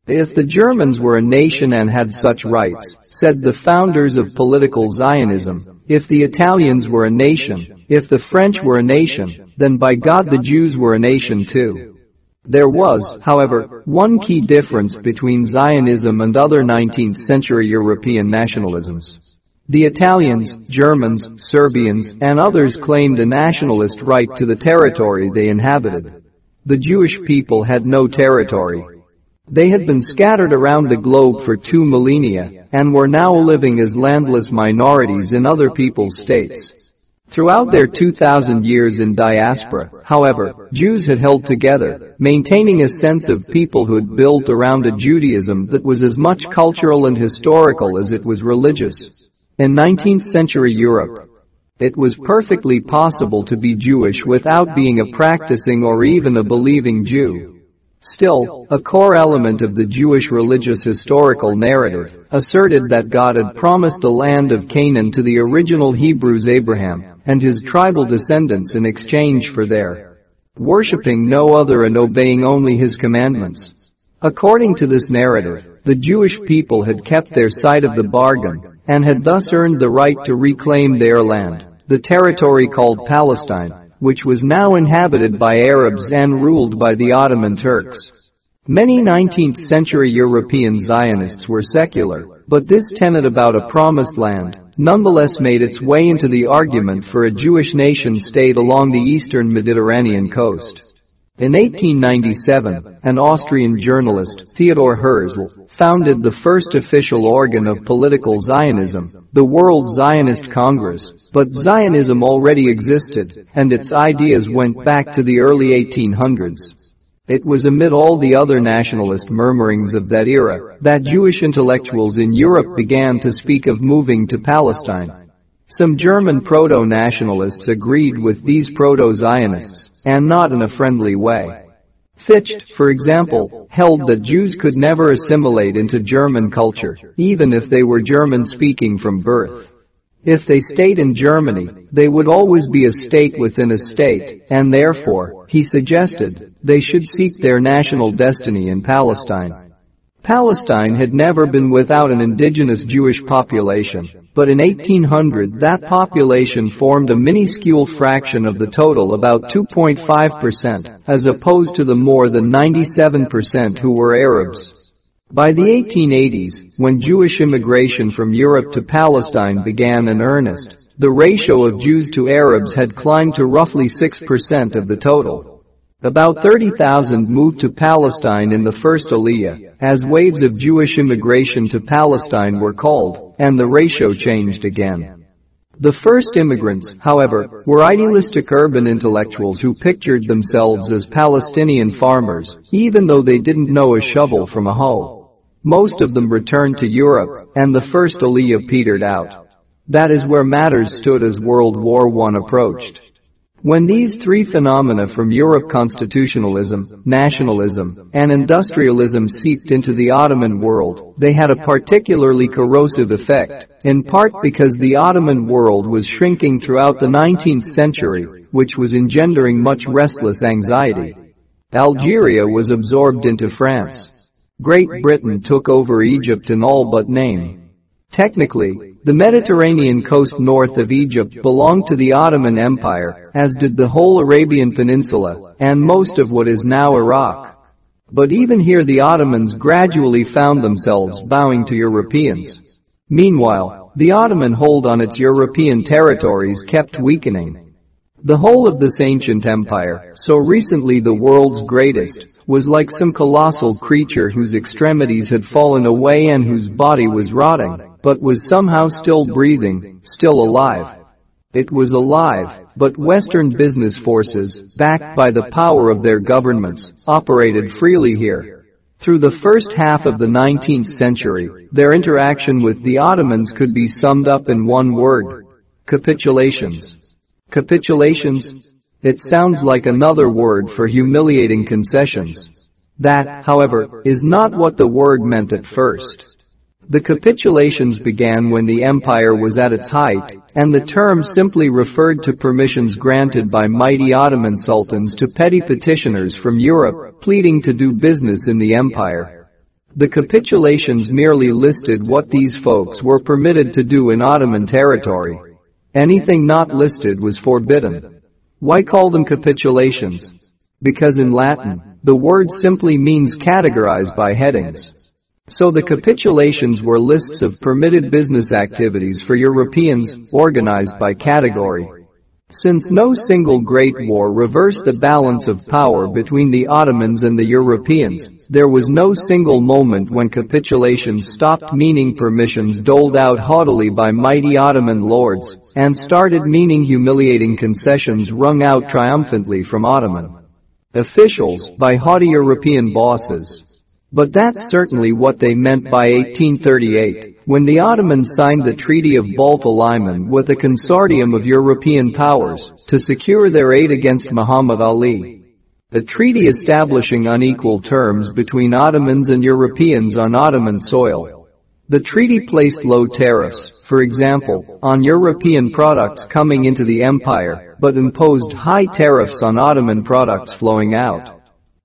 If the Germans were a nation and had such rights, said the founders of political Zionism, if the Italians were a nation, if the French were a nation, then by God the Jews were a nation too. There was, however, one key difference between Zionism and other 19th century European nationalisms. The Italians, Germans, Serbians, and others claimed a nationalist right to the territory they inhabited. The Jewish people had no territory. They had been scattered around the globe for two millennia and were now living as landless minorities in other people's states. Throughout their 2,000 years in diaspora, however, Jews had held together, maintaining a sense of peoplehood built around a Judaism that was as much cultural and historical as it was religious. In 19th century Europe, it was perfectly possible to be Jewish without being a practicing or even a believing Jew. Still, a core element of the Jewish religious historical narrative asserted that God had promised the land of Canaan to the original Hebrews Abraham and his tribal descendants in exchange for their worshipping no other and obeying only his commandments. According to this narrative, the Jewish people had kept their side of the bargain and had thus earned the right to reclaim their land, the territory called Palestine, which was now inhabited by Arabs and ruled by the Ottoman Turks. Many 19th century European Zionists were secular, but this tenet about a promised land nonetheless made its way into the argument for a Jewish nation state along the eastern Mediterranean coast. In 1897, an Austrian journalist, Theodor Herzl, founded the first official organ of political Zionism, the World Zionist Congress, but Zionism already existed, and its ideas went back to the early 1800s. It was amid all the other nationalist murmurings of that era that Jewish intellectuals in Europe began to speak of moving to Palestine. Some German proto-nationalists agreed with these proto-Zionists, and not in a friendly way. Fichte, for example, held that Jews could never assimilate into German culture, even if they were German-speaking from birth. If they stayed in Germany, they would always be a state within a state, and therefore, he suggested, they should seek their national destiny in Palestine. Palestine had never been without an indigenous Jewish population, but in 1800 that population formed a minuscule fraction of the total about 2.5% as opposed to the more than 97% who were Arabs. By the 1880s, when Jewish immigration from Europe to Palestine began in earnest, the ratio of Jews to Arabs had climbed to roughly 6% of the total. About 30,000 moved to Palestine in the first Aliyah, as waves of Jewish immigration to Palestine were called, and the ratio changed again. The first immigrants, however, were idealistic urban intellectuals who pictured themselves as Palestinian farmers, even though they didn't know a shovel from a hoe. Most of them returned to Europe, and the first Aliyah petered out. That is where matters stood as World War I approached. When these three phenomena from Europe constitutionalism, nationalism, and industrialism seeped into the Ottoman world, they had a particularly corrosive effect, in part because the Ottoman world was shrinking throughout the 19th century, which was engendering much restless anxiety. Algeria was absorbed into France. Great Britain took over Egypt in all but name. Technically, the Mediterranean coast north of Egypt belonged to the Ottoman Empire, as did the whole Arabian Peninsula, and most of what is now Iraq. But even here the Ottomans gradually found themselves bowing to Europeans. Meanwhile, the Ottoman hold on its European territories kept weakening. The whole of this ancient empire, so recently the world's greatest, was like some colossal creature whose extremities had fallen away and whose body was rotting, but was somehow still breathing, still alive. It was alive, but Western business forces, backed by the power of their governments, operated freely here. Through the first half of the 19th century, their interaction with the Ottomans could be summed up in one word. Capitulations. Capitulations? It sounds like another word for humiliating concessions. That, however, is not what the word meant at first. The capitulations began when the empire was at its height, and the term simply referred to permissions granted by mighty Ottoman sultans to petty petitioners from Europe pleading to do business in the empire. The capitulations merely listed what these folks were permitted to do in Ottoman territory. Anything not listed was forbidden. Why call them capitulations? Because in Latin, the word simply means categorized by headings. So the capitulations were lists of permitted business activities for Europeans, organized by category. Since no single great war reversed the balance of power between the Ottomans and the Europeans, there was no single moment when capitulations stopped meaning permissions doled out haughtily by mighty Ottoman lords and started meaning humiliating concessions wrung out triumphantly from Ottoman officials by haughty European bosses. But that's certainly what they meant by 1838, when the Ottomans signed the Treaty of Balta-Liman with a consortium of European powers to secure their aid against Muhammad Ali. A treaty establishing unequal terms between Ottomans and Europeans on Ottoman soil. The treaty placed low tariffs, for example, on European products coming into the empire, but imposed high tariffs on Ottoman products flowing out.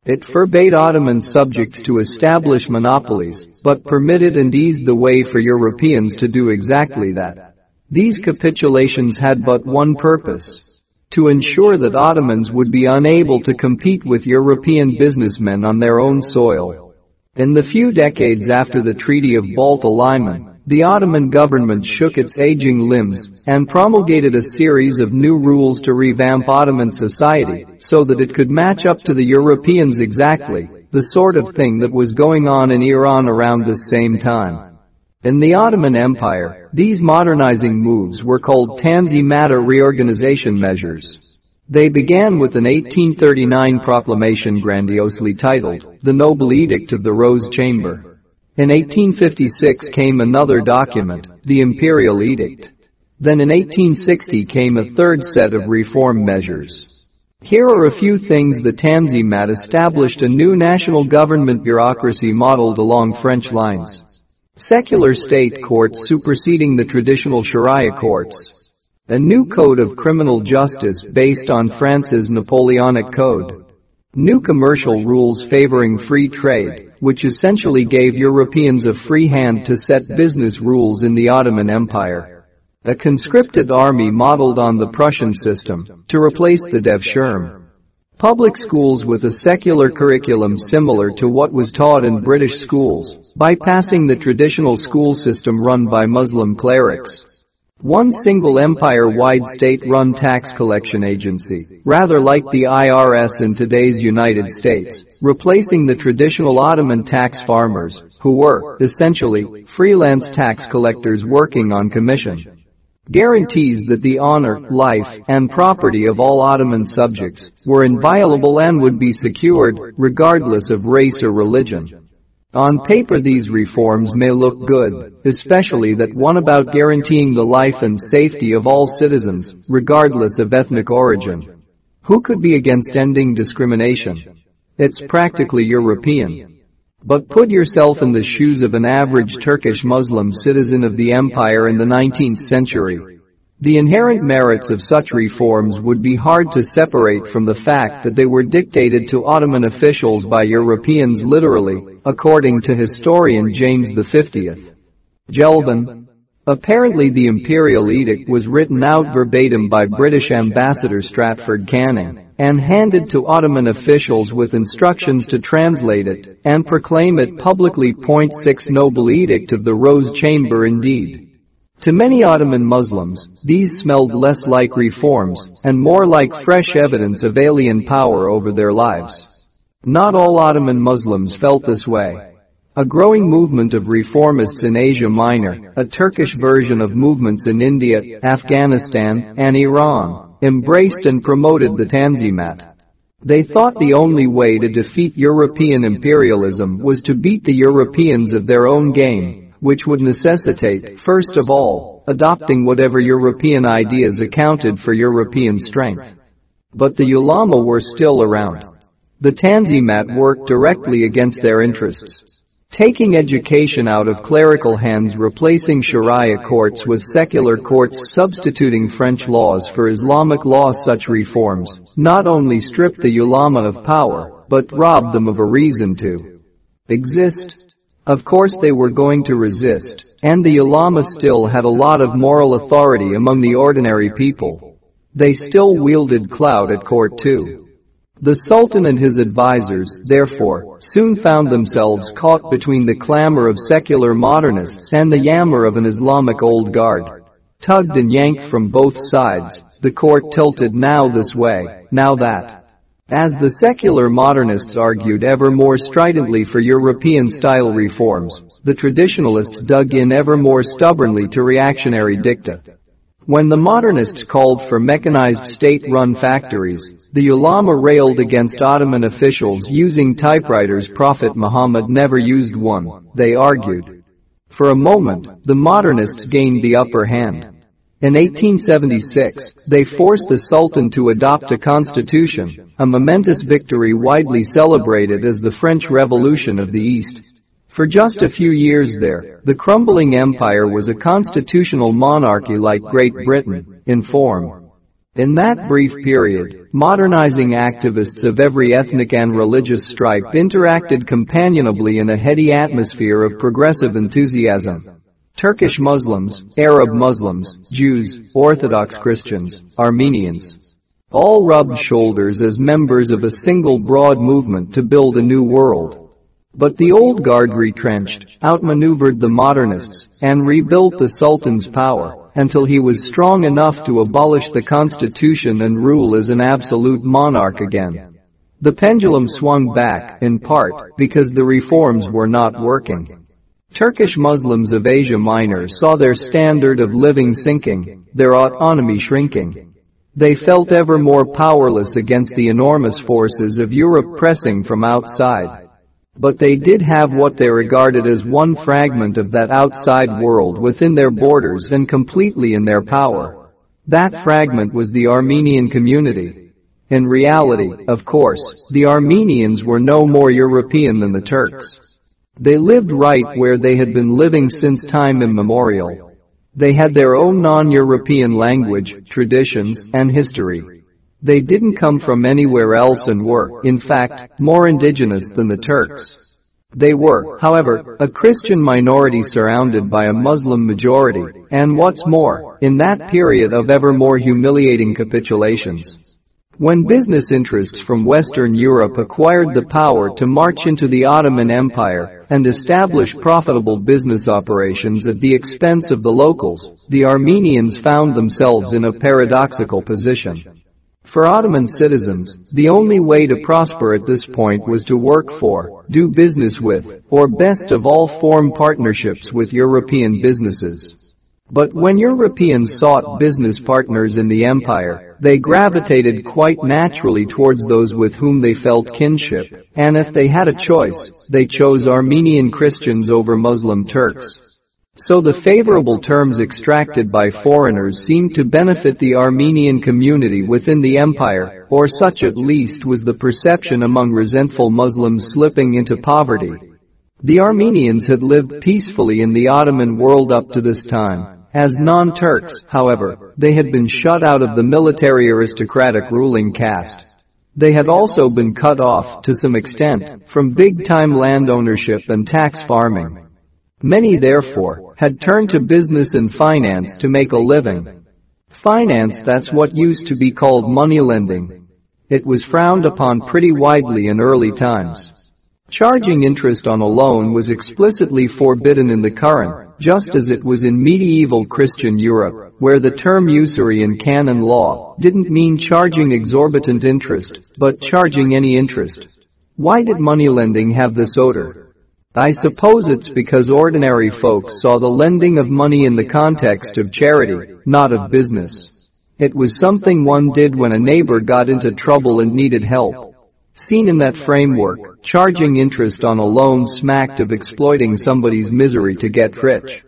It forbade Ottoman subjects to establish monopolies, but permitted and eased the way for Europeans to do exactly that. These capitulations had but one purpose. To ensure that Ottomans would be unable to compete with European businessmen on their own soil. In the few decades after the Treaty of Balta-Liman, the Ottoman government shook its aging limbs and promulgated a series of new rules to revamp Ottoman society so that it could match up to the Europeans exactly, the sort of thing that was going on in Iran around this same time. In the Ottoman Empire, these modernizing moves were called Tanzimat or reorganization measures. They began with an 1839 proclamation grandiosely titled, The Noble Edict of the Rose Chamber. In 1856 came another document, the Imperial Edict. Then in 1860 came a third set of reform measures. Here are a few things the Tanzimat established a new national government bureaucracy modeled along French lines. Secular state courts superseding the traditional Sharia courts. A new code of criminal justice based on France's Napoleonic Code. New commercial rules favoring free trade which essentially gave Europeans a free hand to set business rules in the Ottoman Empire. A conscripted army modeled on the Prussian system to replace the Devshirme. Public schools with a secular curriculum similar to what was taught in British schools, bypassing the traditional school system run by Muslim clerics. One single empire-wide state-run tax collection agency, rather like the IRS in today's United States, replacing the traditional Ottoman tax farmers, who were, essentially, freelance tax collectors working on commission. Guarantees that the honor, life, and property of all Ottoman subjects were inviolable and would be secured, regardless of race or religion. On paper these reforms may look good, especially that one about guaranteeing the life and safety of all citizens, regardless of ethnic origin. Who could be against ending discrimination? It's practically European. But put yourself in the shoes of an average Turkish Muslim citizen of the empire in the 19th century. The inherent merits of such reforms would be hard to separate from the fact that they were dictated to Ottoman officials by Europeans literally, according to historian James V. Gelvin. Apparently the imperial edict was written out verbatim by British ambassador Stratford Canning and handed to Ottoman officials with instructions to translate it and proclaim it publicly. Point 6 Noble Edict of the Rose Chamber indeed. To many Ottoman Muslims, these smelled less like reforms and more like fresh evidence of alien power over their lives. Not all Ottoman Muslims felt this way. A growing movement of reformists in Asia Minor, a Turkish version of movements in India, Afghanistan, and Iran, embraced and promoted the Tanzimat. They thought the only way to defeat European imperialism was to beat the Europeans of their own game which would necessitate, first of all, adopting whatever European ideas accounted for European strength. But the ulama were still around. The Tanzimat worked directly against their interests. Taking education out of clerical hands replacing Sharia courts with secular courts substituting French laws for Islamic law such reforms not only stripped the ulama of power, but robbed them of a reason to exist. Of course they were going to resist, and the ulama still had a lot of moral authority among the ordinary people. They still wielded clout at court too. The Sultan and his advisers, therefore, soon found themselves caught between the clamor of secular modernists and the yammer of an Islamic old guard. Tugged and yanked from both sides, the court tilted now this way, now that. As the secular modernists argued ever more stridently for European-style reforms, the traditionalists dug in ever more stubbornly to reactionary dicta. When the modernists called for mechanized state-run factories, the ulama railed against Ottoman officials using typewriters Prophet Muhammad never used one, they argued. For a moment, the modernists gained the upper hand. In 1876, they forced the Sultan to adopt a constitution, a momentous victory widely celebrated as the French Revolution of the East. For just a few years there, the crumbling empire was a constitutional monarchy like Great Britain, in form. In that brief period, modernizing activists of every ethnic and religious stripe interacted companionably in a heady atmosphere of progressive enthusiasm. Turkish Muslims, Arab Muslims, Jews, Orthodox Christians, Armenians. All rubbed shoulders as members of a single broad movement to build a new world. But the old guard retrenched, outmaneuvered the modernists, and rebuilt the Sultan's power until he was strong enough to abolish the constitution and rule as an absolute monarch again. The pendulum swung back, in part, because the reforms were not working. Turkish Muslims of Asia Minor saw their standard of living sinking, their autonomy shrinking. They felt ever more powerless against the enormous forces of Europe pressing from outside. But they did have what they regarded as one fragment of that outside world within their borders and completely in their power. That fragment was the Armenian community. In reality, of course, the Armenians were no more European than the Turks. They lived right where they had been living since time immemorial. They had their own non-European language, traditions, and history. They didn't come from anywhere else and were, in fact, more indigenous than the Turks. They were, however, a Christian minority surrounded by a Muslim majority, and what's more, in that period of ever more humiliating capitulations, when business interests from Western Europe acquired the power to march into the Ottoman Empire and establish profitable business operations at the expense of the locals, the Armenians found themselves in a paradoxical position. For Ottoman citizens, the only way to prosper at this point was to work for, do business with, or best of all form partnerships with European businesses. But when Europeans sought business partners in the empire, they gravitated quite naturally towards those with whom they felt kinship, and if they had a choice, they chose Armenian Christians over Muslim Turks. So the favorable terms extracted by foreigners seemed to benefit the Armenian community within the empire, or such at least was the perception among resentful Muslims slipping into poverty. The Armenians had lived peacefully in the Ottoman world up to this time. As non-Turks, however, they had been shut out of the military aristocratic ruling caste. They had also been cut off, to some extent, from big-time land ownership and tax farming. Many, therefore, had turned to business and finance to make a living. Finance that's what used to be called money lending. It was frowned upon pretty widely in early times. Charging interest on a loan was explicitly forbidden in the Quran, just as it was in medieval Christian Europe, where the term usury in canon law didn't mean charging exorbitant interest, but charging any interest. Why did moneylending have this odor? I suppose it's because ordinary folks saw the lending of money in the context of charity, not of business. It was something one did when a neighbor got into trouble and needed help. Seen in that framework, charging interest on a loan smacked of exploiting somebody's misery to get rich.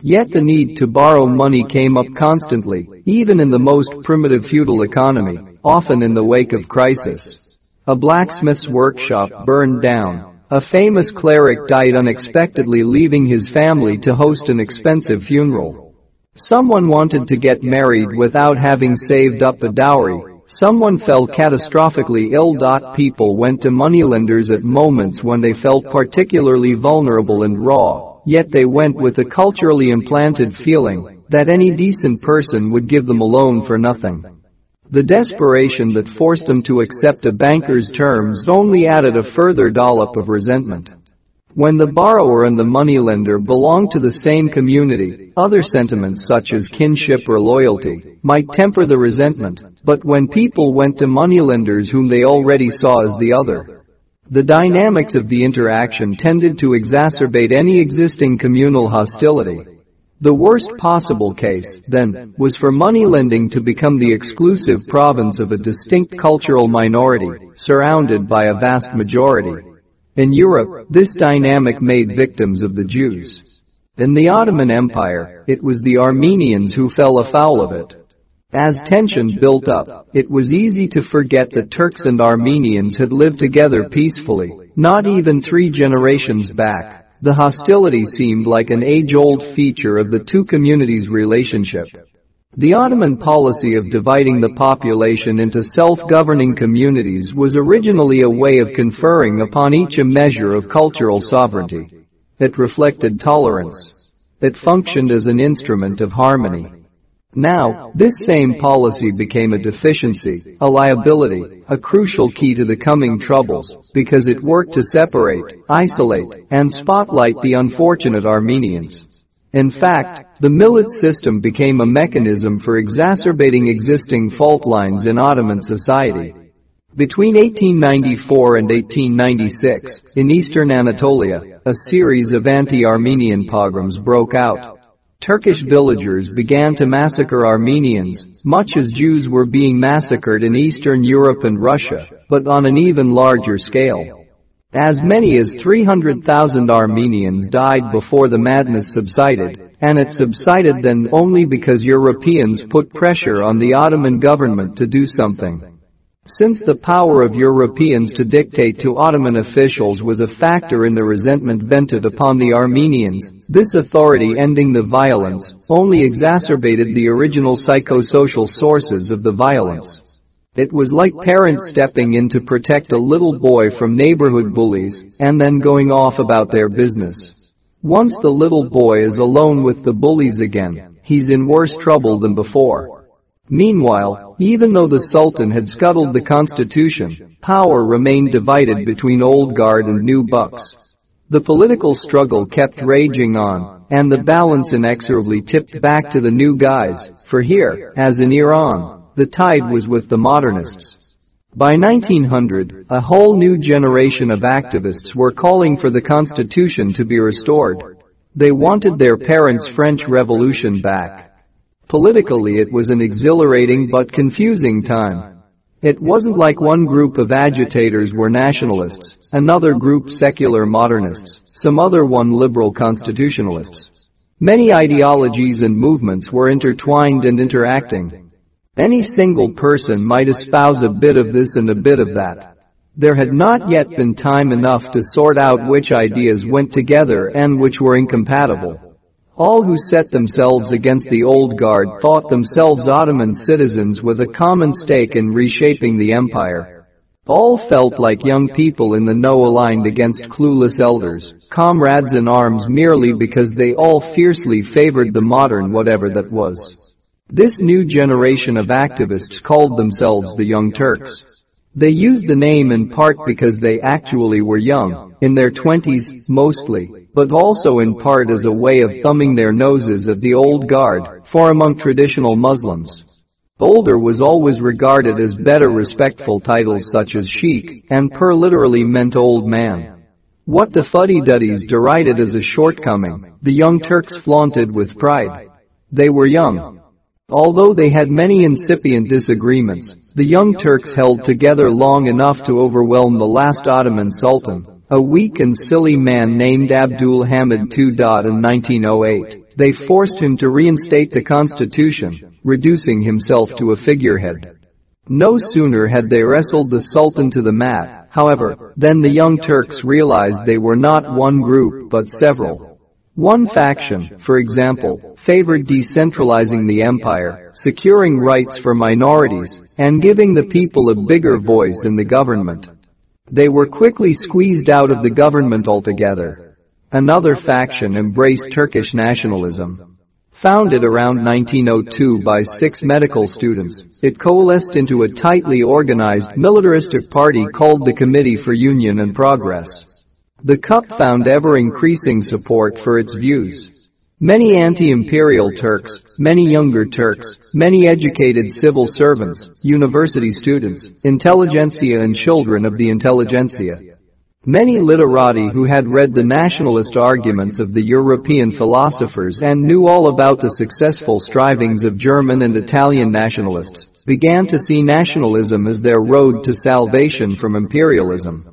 Yet the need to borrow money came up constantly, even in the most primitive feudal economy, often in the wake of crisis. A blacksmith's workshop burned down. A famous cleric died unexpectedly leaving his family to host an expensive funeral. Someone wanted to get married without having saved up a dowry, Someone fell catastrophically ill. People went to moneylenders at moments when they felt particularly vulnerable and raw, yet they went with a culturally implanted feeling that any decent person would give them a loan for nothing. The desperation that forced them to accept a banker's terms only added a further dollop of resentment. When the borrower and the moneylender belong to the same community, other sentiments such as kinship or loyalty might temper the resentment, but when people went to moneylenders whom they already saw as the other, the dynamics of the interaction tended to exacerbate any existing communal hostility. The worst possible case, then, was for money lending to become the exclusive province of a distinct cultural minority, surrounded by a vast majority. In Europe, this dynamic made victims of the Jews. In the Ottoman Empire, it was the Armenians who fell afoul of it. As tension built up, it was easy to forget that Turks and Armenians had lived together peacefully, not even three generations back. The hostility seemed like an age-old feature of the two communities' relationship. The Ottoman policy of dividing the population into self-governing communities was originally a way of conferring upon each a measure of cultural sovereignty. It reflected tolerance. It functioned as an instrument of harmony. Now, this same policy became a deficiency, a liability, a crucial key to the coming troubles, because it worked to separate, isolate, and spotlight the unfortunate Armenians. In fact, the millet system became a mechanism for exacerbating existing fault lines in Ottoman society. Between 1894 and 1896, in eastern Anatolia, a series of anti-Armenian pogroms broke out. Turkish villagers began to massacre Armenians, much as Jews were being massacred in Eastern Europe and Russia, but on an even larger scale. As many as 300,000 Armenians died before the madness subsided, and it subsided then only because Europeans put pressure on the Ottoman government to do something. Since the power of Europeans to dictate to Ottoman officials was a factor in the resentment vented upon the Armenians, this authority ending the violence only exacerbated the original psychosocial sources of the violence. It was like parents stepping in to protect a little boy from neighborhood bullies and then going off about their business. Once the little boy is alone with the bullies again, he's in worse trouble than before. Meanwhile, even though the Sultan had scuttled the constitution, power remained divided between old guard and new bucks. The political struggle kept raging on, and the balance inexorably tipped back to the new guys, for here, as in Iran, the tide was with the modernists. By 1900, a whole new generation of activists were calling for the constitution to be restored. They wanted their parents' French Revolution back. Politically it was an exhilarating but confusing time. It wasn't like one group of agitators were nationalists, another group secular modernists, some other one liberal constitutionalists. Many ideologies and movements were intertwined and interacting. Any single person might espouse a bit of this and a bit of that. There had not yet been time enough to sort out which ideas went together and which were incompatible. All who set themselves against the old guard thought themselves Ottoman citizens with a common stake in reshaping the empire. All felt like young people in the know aligned against clueless elders, comrades in arms merely because they all fiercely favored the modern whatever that was. This new generation of activists called themselves the Young Turks. They used the name in part because they actually were young, in their twenties, mostly, but also in part as a way of thumbing their noses at the old guard, for among traditional Muslims. Older was always regarded as better respectful titles such as sheikh, and pir literally meant old man. What the fuddy-duddies derided as a shortcoming, the young Turks flaunted with pride. They were young, Although they had many incipient disagreements, the Young Turks held together long enough to overwhelm the last Ottoman Sultan, a weak and silly man named Abdul Hamid II. In 1908, they forced him to reinstate the constitution, reducing himself to a figurehead. No sooner had they wrestled the Sultan to the mat, however, than the Young Turks realized they were not one group but several. One faction, for example, favored decentralizing the empire, securing rights for minorities, and giving the people a bigger voice in the government. They were quickly squeezed out of the government altogether. Another faction embraced Turkish nationalism. Founded around 1902 by six medical students, it coalesced into a tightly organized militaristic party called the Committee for Union and Progress. The CUP found ever-increasing support for its views. Many anti-imperial Turks, many younger Turks, many educated civil servants, university students, intelligentsia and children of the intelligentsia. Many literati who had read the nationalist arguments of the European philosophers and knew all about the successful strivings of German and Italian nationalists began to see nationalism as their road to salvation from imperialism.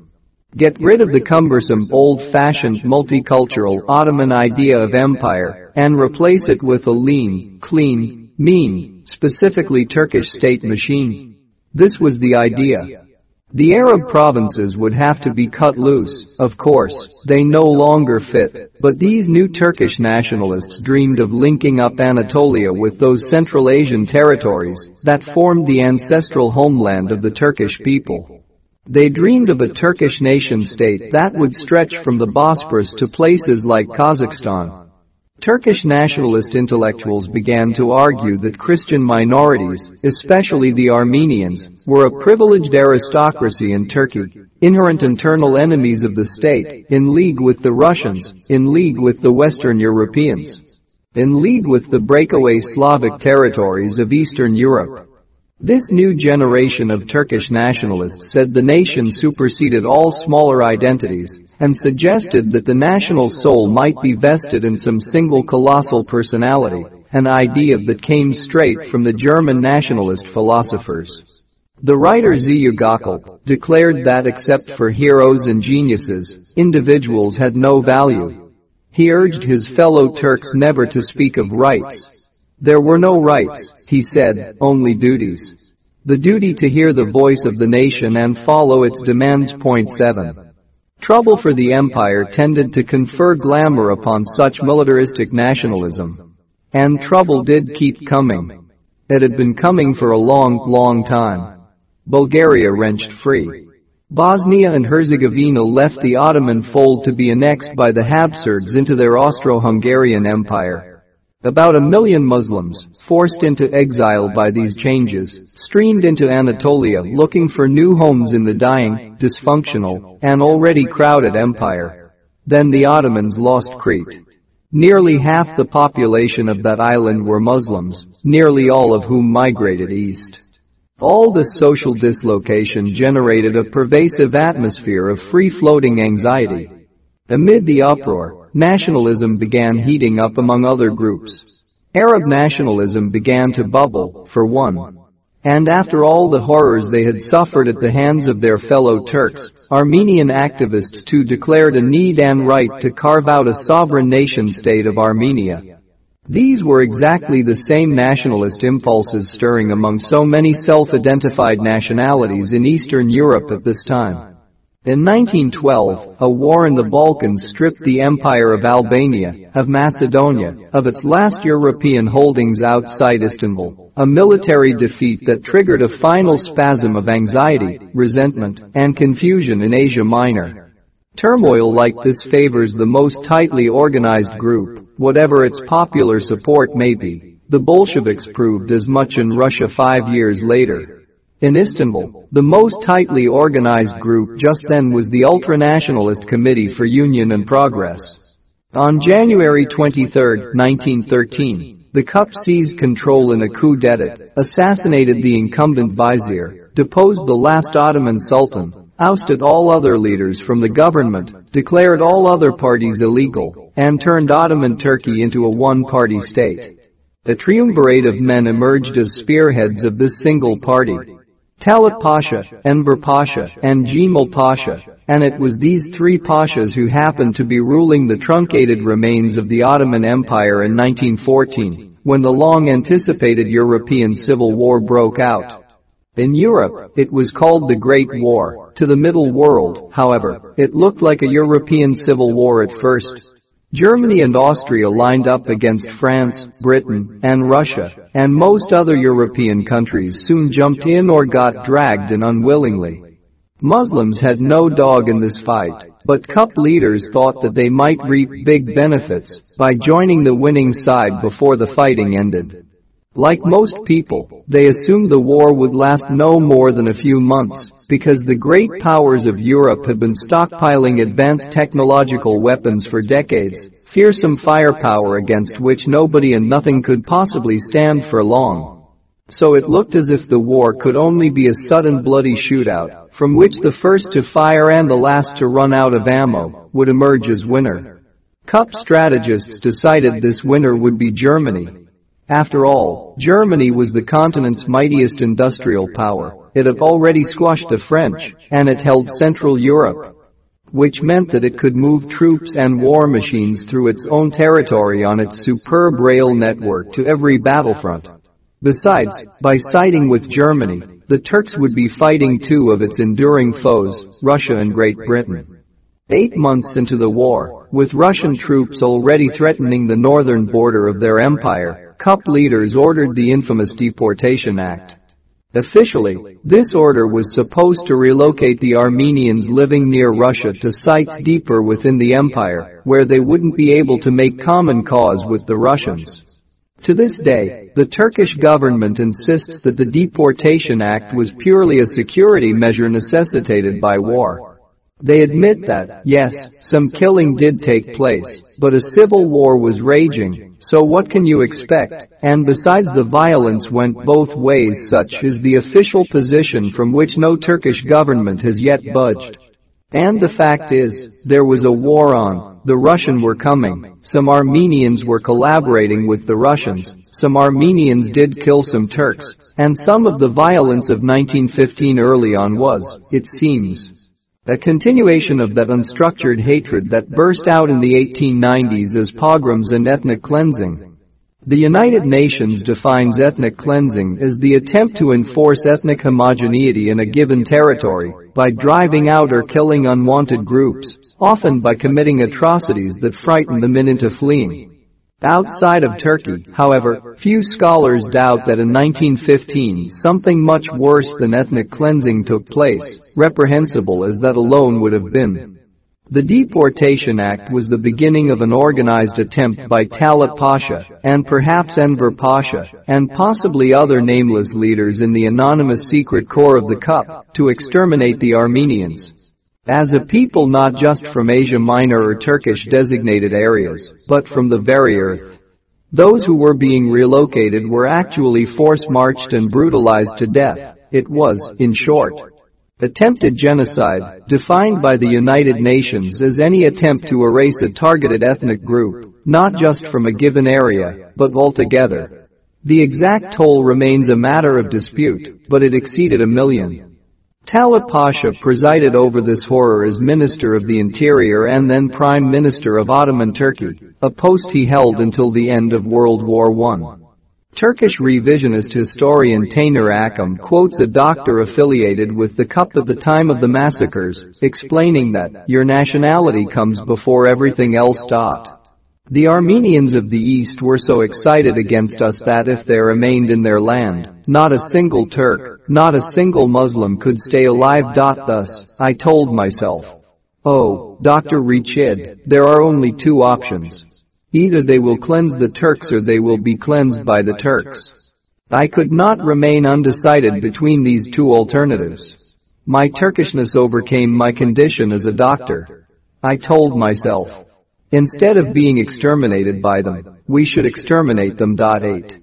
Get rid of the cumbersome, old-fashioned, multicultural Ottoman idea of empire and replace it with a lean, clean, mean, specifically Turkish state machine. This was the idea. The Arab provinces would have to be cut loose, of course, they no longer fit, but these new Turkish nationalists dreamed of linking up Anatolia with those Central Asian territories that formed the ancestral homeland of the Turkish people. They dreamed of a Turkish nation-state that would stretch from the Bosporus to places like Kazakhstan. Turkish nationalist intellectuals began to argue that Christian minorities, especially the Armenians, were a privileged aristocracy in Turkey, inherent internal enemies of the state, in league with the Russians, in league with the Western Europeans, in league with the breakaway Slavic territories of Eastern Europe. This new generation of Turkish nationalists said the nation superseded all smaller identities and suggested that the national soul might be vested in some single colossal personality, an idea that came straight from the German nationalist philosophers. The writer Ziya Gökalp declared that except for heroes and geniuses, individuals had no value. He urged his fellow Turks never to speak of rights. There were no rights, he said, only duties. The duty to hear the voice of the nation and follow its demands. Point 7. Trouble for the empire tended to confer glamour upon such militaristic nationalism. And trouble did keep coming. It had been coming for a long, long time. Bulgaria wrenched free. Bosnia and Herzegovina left the Ottoman fold to be annexed by the Habsburgs into their Austro-Hungarian Empire. About a million Muslims, forced into exile by these changes, streamed into Anatolia looking for new homes in the dying, dysfunctional, and already crowded empire. Then the Ottomans lost Crete. Nearly half the population of that island were Muslims, nearly all of whom migrated east. All this social dislocation generated a pervasive atmosphere of free-floating anxiety. Amid the uproar, nationalism began heating up among other groups. Arab nationalism began to bubble, for one. And after all the horrors they had suffered at the hands of their fellow Turks, Armenian activists too declared a need and right to carve out a sovereign nation-state of Armenia. These were exactly the same nationalist impulses stirring among so many self-identified nationalities in Eastern Europe at this time. In 1912, a war in the Balkans stripped the Empire of Albania, of Macedonia, of its last European holdings outside Istanbul, a military defeat that triggered a final spasm of anxiety, resentment, and confusion in Asia Minor. Turmoil like this favors the most tightly organized group, whatever its popular support may be. The Bolsheviks proved as much in Russia five years later. In Istanbul, the most tightly organized group just then was the Ultranationalist Committee for Union and Progress. On January 23, 1913, the CUP seized control in a coup d'etat, assassinated the incumbent vizier, deposed the last Ottoman sultan, ousted all other leaders from the government, declared all other parties illegal, and turned Ottoman Turkey into a one-party state. A triumvirate of men emerged as spearheads of this single party, Talat Pasha, Enver Pasha, and Jemal Pasha, and it was these three pashas who happened to be ruling the truncated remains of the Ottoman Empire in 1914, when the long-anticipated European Civil War broke out. In Europe, it was called the Great War. To the Middle World, however, it looked like a European Civil War at first, Germany and Austria lined up against France, Britain, and Russia, and most other European countries soon jumped in or got dragged in unwillingly. Muslims had no dog in this fight, but CUP leaders thought that they might reap big benefits by joining the winning side before the fighting ended. Like most people, they assumed the war would last no more than a few months, because the great powers of Europe had been stockpiling advanced technological weapons for decades, fearsome firepower against which nobody and nothing could possibly stand for long. So it looked as if the war could only be a sudden bloody shootout, from which the first to fire and the last to run out of ammo would emerge as winner. CUP strategists decided this winner would be Germany, after all, Germany was the continent's mightiest industrial power. It had already squashed the French, and it held Central Europe, which meant that it could move troops and war machines through its own territory on its superb rail network to every battlefront. Besides, by siding with Germany, the Turks would be fighting two of its enduring foes, Russia and Great Britain. Eight months into the war, with Russian troops already threatening the northern border of their empire, CUP leaders ordered the infamous Deportation Act. Officially, this order was supposed to relocate the Armenians living near Russia to sites deeper within the empire, where they wouldn't be able to make common cause with the Russians. To this day, the Turkish government insists that the Deportation Act was purely a security measure necessitated by war. They admit that, yes, some killing did take place, but a civil war was raging, so what can you expect? And besides the violence went both ways such is the official position from which no Turkish government has yet budged. And the fact is, there was a war on, the Russian were coming, some Armenians were collaborating with the Russians, some Armenians did kill some Turks, and some of the violence of 1915 early on was, it seems, a continuation of that unstructured hatred that burst out in the 1890s as pogroms and ethnic cleansing. The United Nations defines ethnic cleansing as the attempt to enforce ethnic homogeneity in a given territory by driving out or killing unwanted groups, often by committing atrocities that frighten the men into fleeing. Outside of Turkey, however, few scholars doubt that in 1915 something much worse than ethnic cleansing took place, reprehensible as that alone would have been. The Deportation Act was the beginning of an organized attempt by Talat Pasha, and perhaps Enver Pasha, and possibly other nameless leaders in the anonymous secret corps of the CUP, to exterminate the Armenians. As a people not just from Asia Minor or Turkish designated areas, but from the very earth. Those who were being relocated were actually force-marched and brutalized to death. It was, in short, attempted genocide, defined by the United Nations as any attempt to erase a targeted ethnic group, not just from a given area, but altogether. The exact toll remains a matter of dispute, but it exceeded a million. Talat Pasha presided over this horror as Minister of the Interior and then Prime Minister of Ottoman Turkey, a post he held until the end of World War I. Turkish revisionist historian Taner Akçam quotes a doctor affiliated with the CUP at the time of the massacres, explaining that, your nationality comes before everything else. Dot. The Armenians of the East were so excited against us that if they remained in their land, not a single Turk, not a single Muslim could stay alive. Thus, I told myself, oh, Dr. Richid, there are only two options. Either they will cleanse the Turks or they will be cleansed by the Turks. I could not remain undecided between these two alternatives. My Turkishness overcame my condition as a doctor. I told myself, Instead of being exterminated by them, we should exterminate them. 8.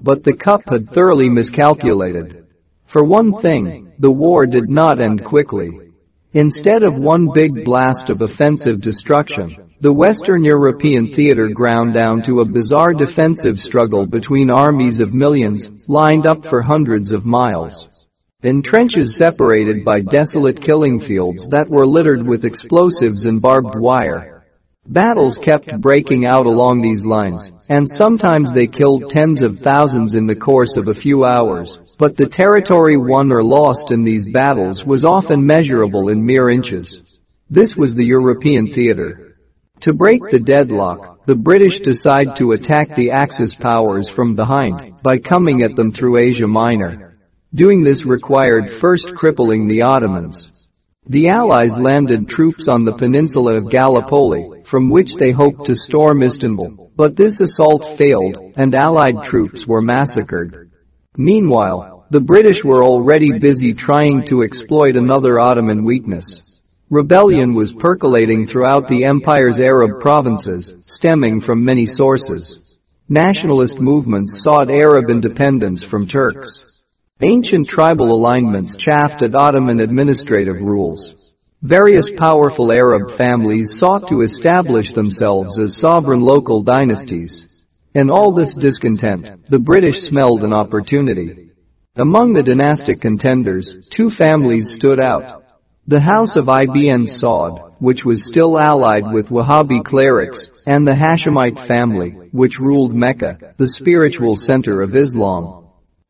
But the CUP had thoroughly miscalculated. For one thing, the war did not end quickly. Instead of one big blast of offensive destruction, the Western European theater ground down to a bizarre defensive struggle between armies of millions, lined up for hundreds of miles. In trenches separated by desolate killing fields that were littered with explosives and barbed wire, Battles kept breaking out along these lines, and sometimes they killed tens of thousands in the course of a few hours, but the territory won or lost in these battles was often measurable in mere inches. This was the European theater. To break the deadlock, the British decide to attack the Axis powers from behind by coming at them through Asia Minor. Doing this required first crippling the Ottomans. The Allies landed troops on the peninsula of Gallipoli, from which they hoped to storm Istanbul. But this assault failed, and Allied troops were massacred. Meanwhile, the British were already busy trying to exploit another Ottoman weakness. Rebellion was percolating throughout the empire's Arab provinces, stemming from many sources. Nationalist movements sought Arab independence from Turks. Ancient tribal alignments chaffed at Ottoman administrative rules. Various powerful Arab families sought to establish themselves as sovereign local dynasties. In all this discontent, the British smelled an opportunity. Among the dynastic contenders, two families stood out. The House of Ibn Saud, which was still allied with Wahhabi clerics, and the Hashemite family, which ruled Mecca, the spiritual center of Islam.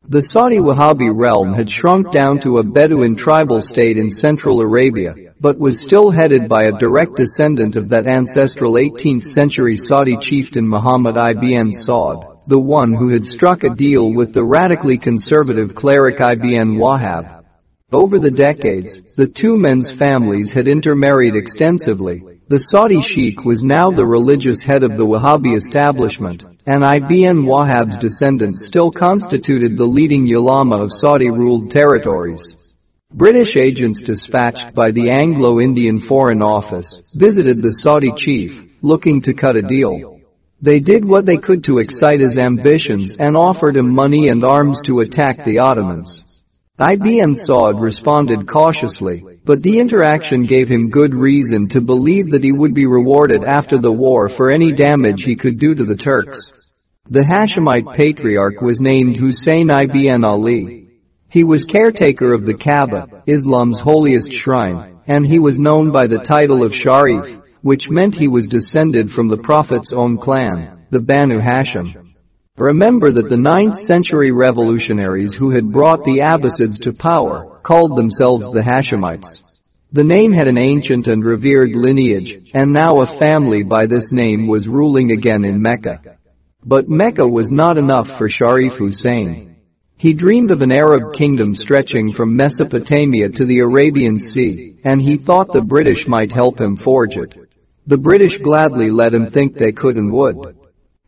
The Saudi Wahhabi realm had shrunk down to a Bedouin tribal state in central Arabia, but was still headed by a direct descendant of that ancestral 18th century Saudi chieftain Muhammad ibn Saud, the one who had struck a deal with the radically conservative cleric ibn Wahhab over the decades, the two men's families had intermarried extensively. The Saudi sheikh was now the religious head of the Wahhabi establishment, and Ibn Wahhab's descendants still constituted the leading ulama of Saudi-ruled territories. British agents dispatched by the Anglo-Indian Foreign Office visited the Saudi chief, looking to cut a deal. They did what they could to excite his ambitions and offered him money and arms to attack the Ottomans. Ibn Saud responded cautiously, but the interaction gave him good reason to believe that he would be rewarded after the war for any damage he could do to the Turks. The Hashemite patriarch was named Hussein ibn Ali. He was caretaker of the Kaaba, Islam's holiest shrine, and he was known by the title of Sharif, which meant he was descended from the Prophet's own clan, the Banu Hashim. Remember that the 9th century revolutionaries who had brought the Abbasids to power called themselves the Hashemites. The name had an ancient and revered lineage, and now a family by this name was ruling again in Mecca. But Mecca was not enough for Sharif Hussein. He dreamed of an Arab kingdom stretching from Mesopotamia to the Arabian Sea, and he thought the British might help him forge it. The British gladly let him think they could and would.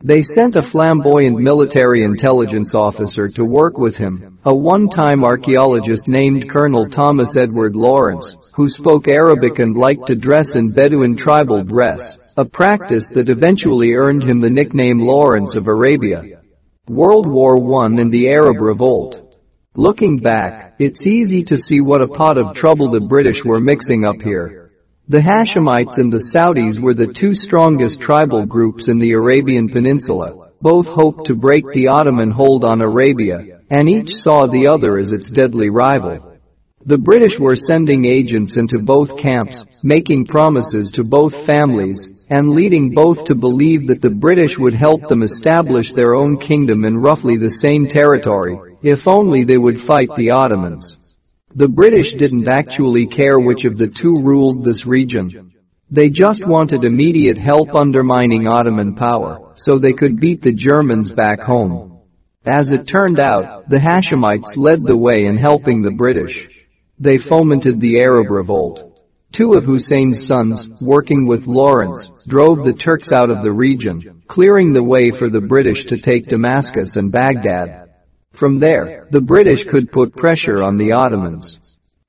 They sent a flamboyant military intelligence officer to work with him, a one-time archaeologist named Colonel Thomas Edward Lawrence, who spoke Arabic and liked to dress in Bedouin tribal dress, a practice that eventually earned him the nickname Lawrence of Arabia. World War I and the Arab Revolt. Looking back, it's easy to see what a pot of trouble the British were mixing up here. The Hashemites and the Saudis were the two strongest tribal groups in the Arabian Peninsula. Both hoped to break the Ottoman hold on Arabia, and each saw the other as its deadly rival. The British were sending agents into both camps, making promises to both families, and leading both to believe that the British would help them establish their own kingdom in roughly the same territory, if only they would fight the Ottomans. The British didn't actually care which of the two ruled this region. They just wanted immediate help undermining Ottoman power, so they could beat the Germans back home. As it turned out, the Hashemites led the way in helping the British. They fomented the Arab Revolt. Two of Hussein's sons, working with Lawrence, drove the Turks out of the region, clearing the way for the British to take Damascus and Baghdad. From there, the British could put pressure on the Ottomans.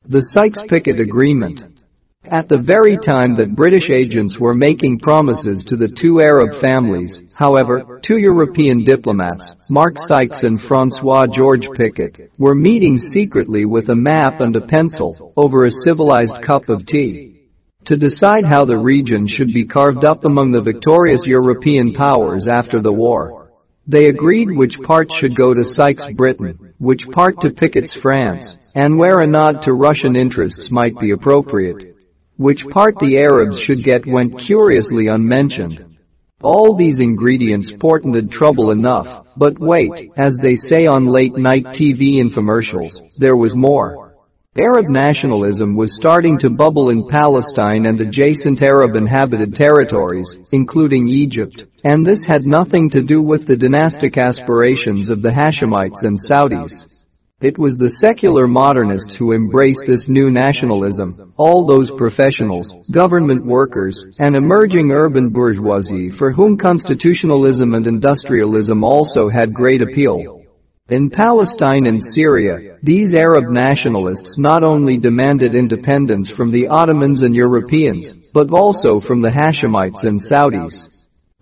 The Sykes-Picot Agreement. At the very time that British agents were making promises to the two Arab families, however, two European diplomats, Mark Sykes and Francois George Picot, were meeting secretly with a map and a pencil over a civilized cup of tea to decide how the region should be carved up among the victorious European powers after the war. They agreed which part should go to Sykes Britain, which part to Picot's France, and where a nod to Russian interests might be appropriate. Which part the Arabs should get went curiously unmentioned. All these ingredients portended trouble enough, but wait, as they say on late-night TV infomercials, there was more. Arab nationalism was starting to bubble in Palestine and adjacent Arab-inhabited territories, including Egypt, and this had nothing to do with the dynastic aspirations of the Hashemites and Saudis. It was the secular modernists who embraced this new nationalism, all those professionals, government workers, and emerging urban bourgeoisie for whom constitutionalism and industrialism also had great appeal. In Palestine and Syria, these Arab nationalists not only demanded independence from the Ottomans and Europeans, but also from the Hashemites and Saudis.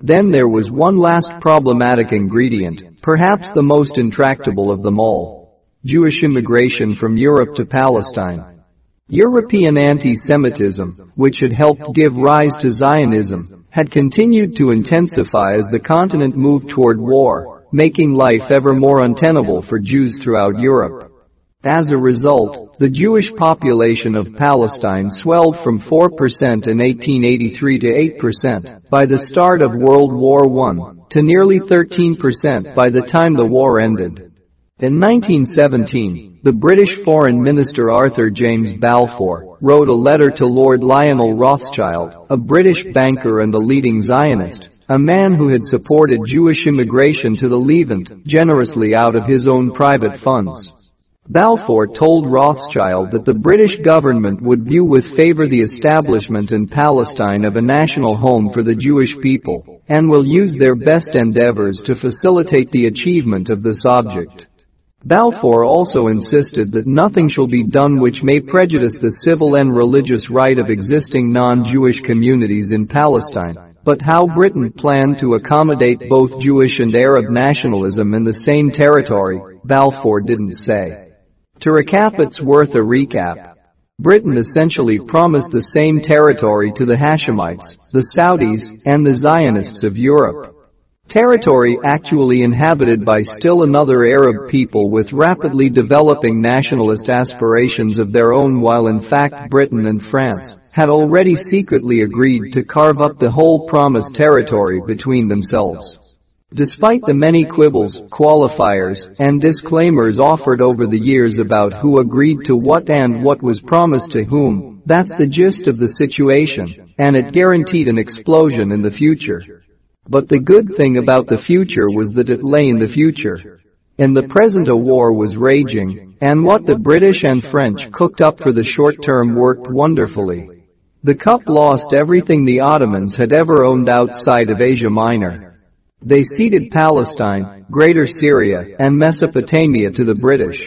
Then there was one last problematic ingredient, perhaps the most intractable of them all. Jewish immigration from Europe to Palestine. European anti-Semitism, which had helped give rise to Zionism, had continued to intensify as the continent moved toward war, making life ever more untenable for Jews throughout Europe. As a result, the Jewish population of Palestine swelled from 4% in 1883 to 8% by the start of World War I to nearly 13% by the time the war ended. In 1917, the British Foreign Minister Arthur James Balfour wrote a letter to Lord Lionel Rothschild, a British banker and a leading Zionist, a man who had supported Jewish immigration to the Levant generously out of his own private funds. Balfour told Rothschild that the British government would view with favor the establishment in Palestine of a national home for the Jewish people, and will use their best endeavors to facilitate the achievement of this object. Balfour also insisted that nothing shall be done which may prejudice the civil and religious right of existing non-Jewish communities in Palestine, but how Britain planned to accommodate both Jewish and Arab nationalism in the same territory, Balfour didn't say. To recap it's worth a recap. Britain essentially promised the same territory to the Hashemites, the Saudis, and the Zionists of Europe. Territory actually inhabited by still another Arab people with rapidly developing nationalist aspirations of their own while in fact Britain and France had already secretly agreed to carve up the whole promised territory between themselves. Despite the many quibbles, qualifiers, and disclaimers offered over the years about who agreed to what and what was promised to whom, that's the gist of the situation, and it guaranteed an explosion in the future. But the good thing about the future was that it lay in the future. In the present a war was raging, and what the British and French cooked up for the short term worked wonderfully. The CUP lost everything the Ottomans had ever owned outside of Asia Minor. They ceded Palestine, Greater Syria, and Mesopotamia to the British.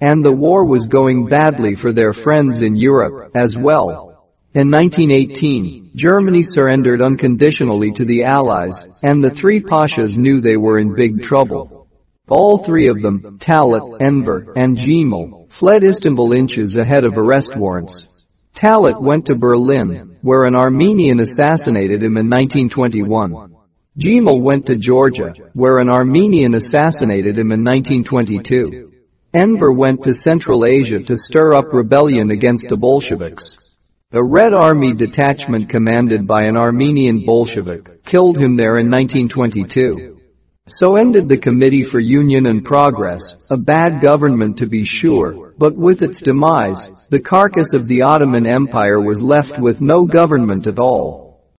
And the war was going badly for their friends in Europe as well. In 1918, Germany surrendered unconditionally to the Allies, and the three pashas knew they were in big trouble. All three of them, Talat, Enver, and Jemal, fled Istanbul inches ahead of arrest warrants. Talat went to Berlin, where an Armenian assassinated him in 1921. Jemal went to Georgia, where an Armenian assassinated him in 1922. Enver went to Central Asia to stir up rebellion against the Bolsheviks. A Red Army detachment commanded by an Armenian Bolshevik killed him there in 1922. So ended the Committee for Union and Progress, a bad government to be sure, but with its demise, the carcass of the Ottoman Empire was left with no government at all.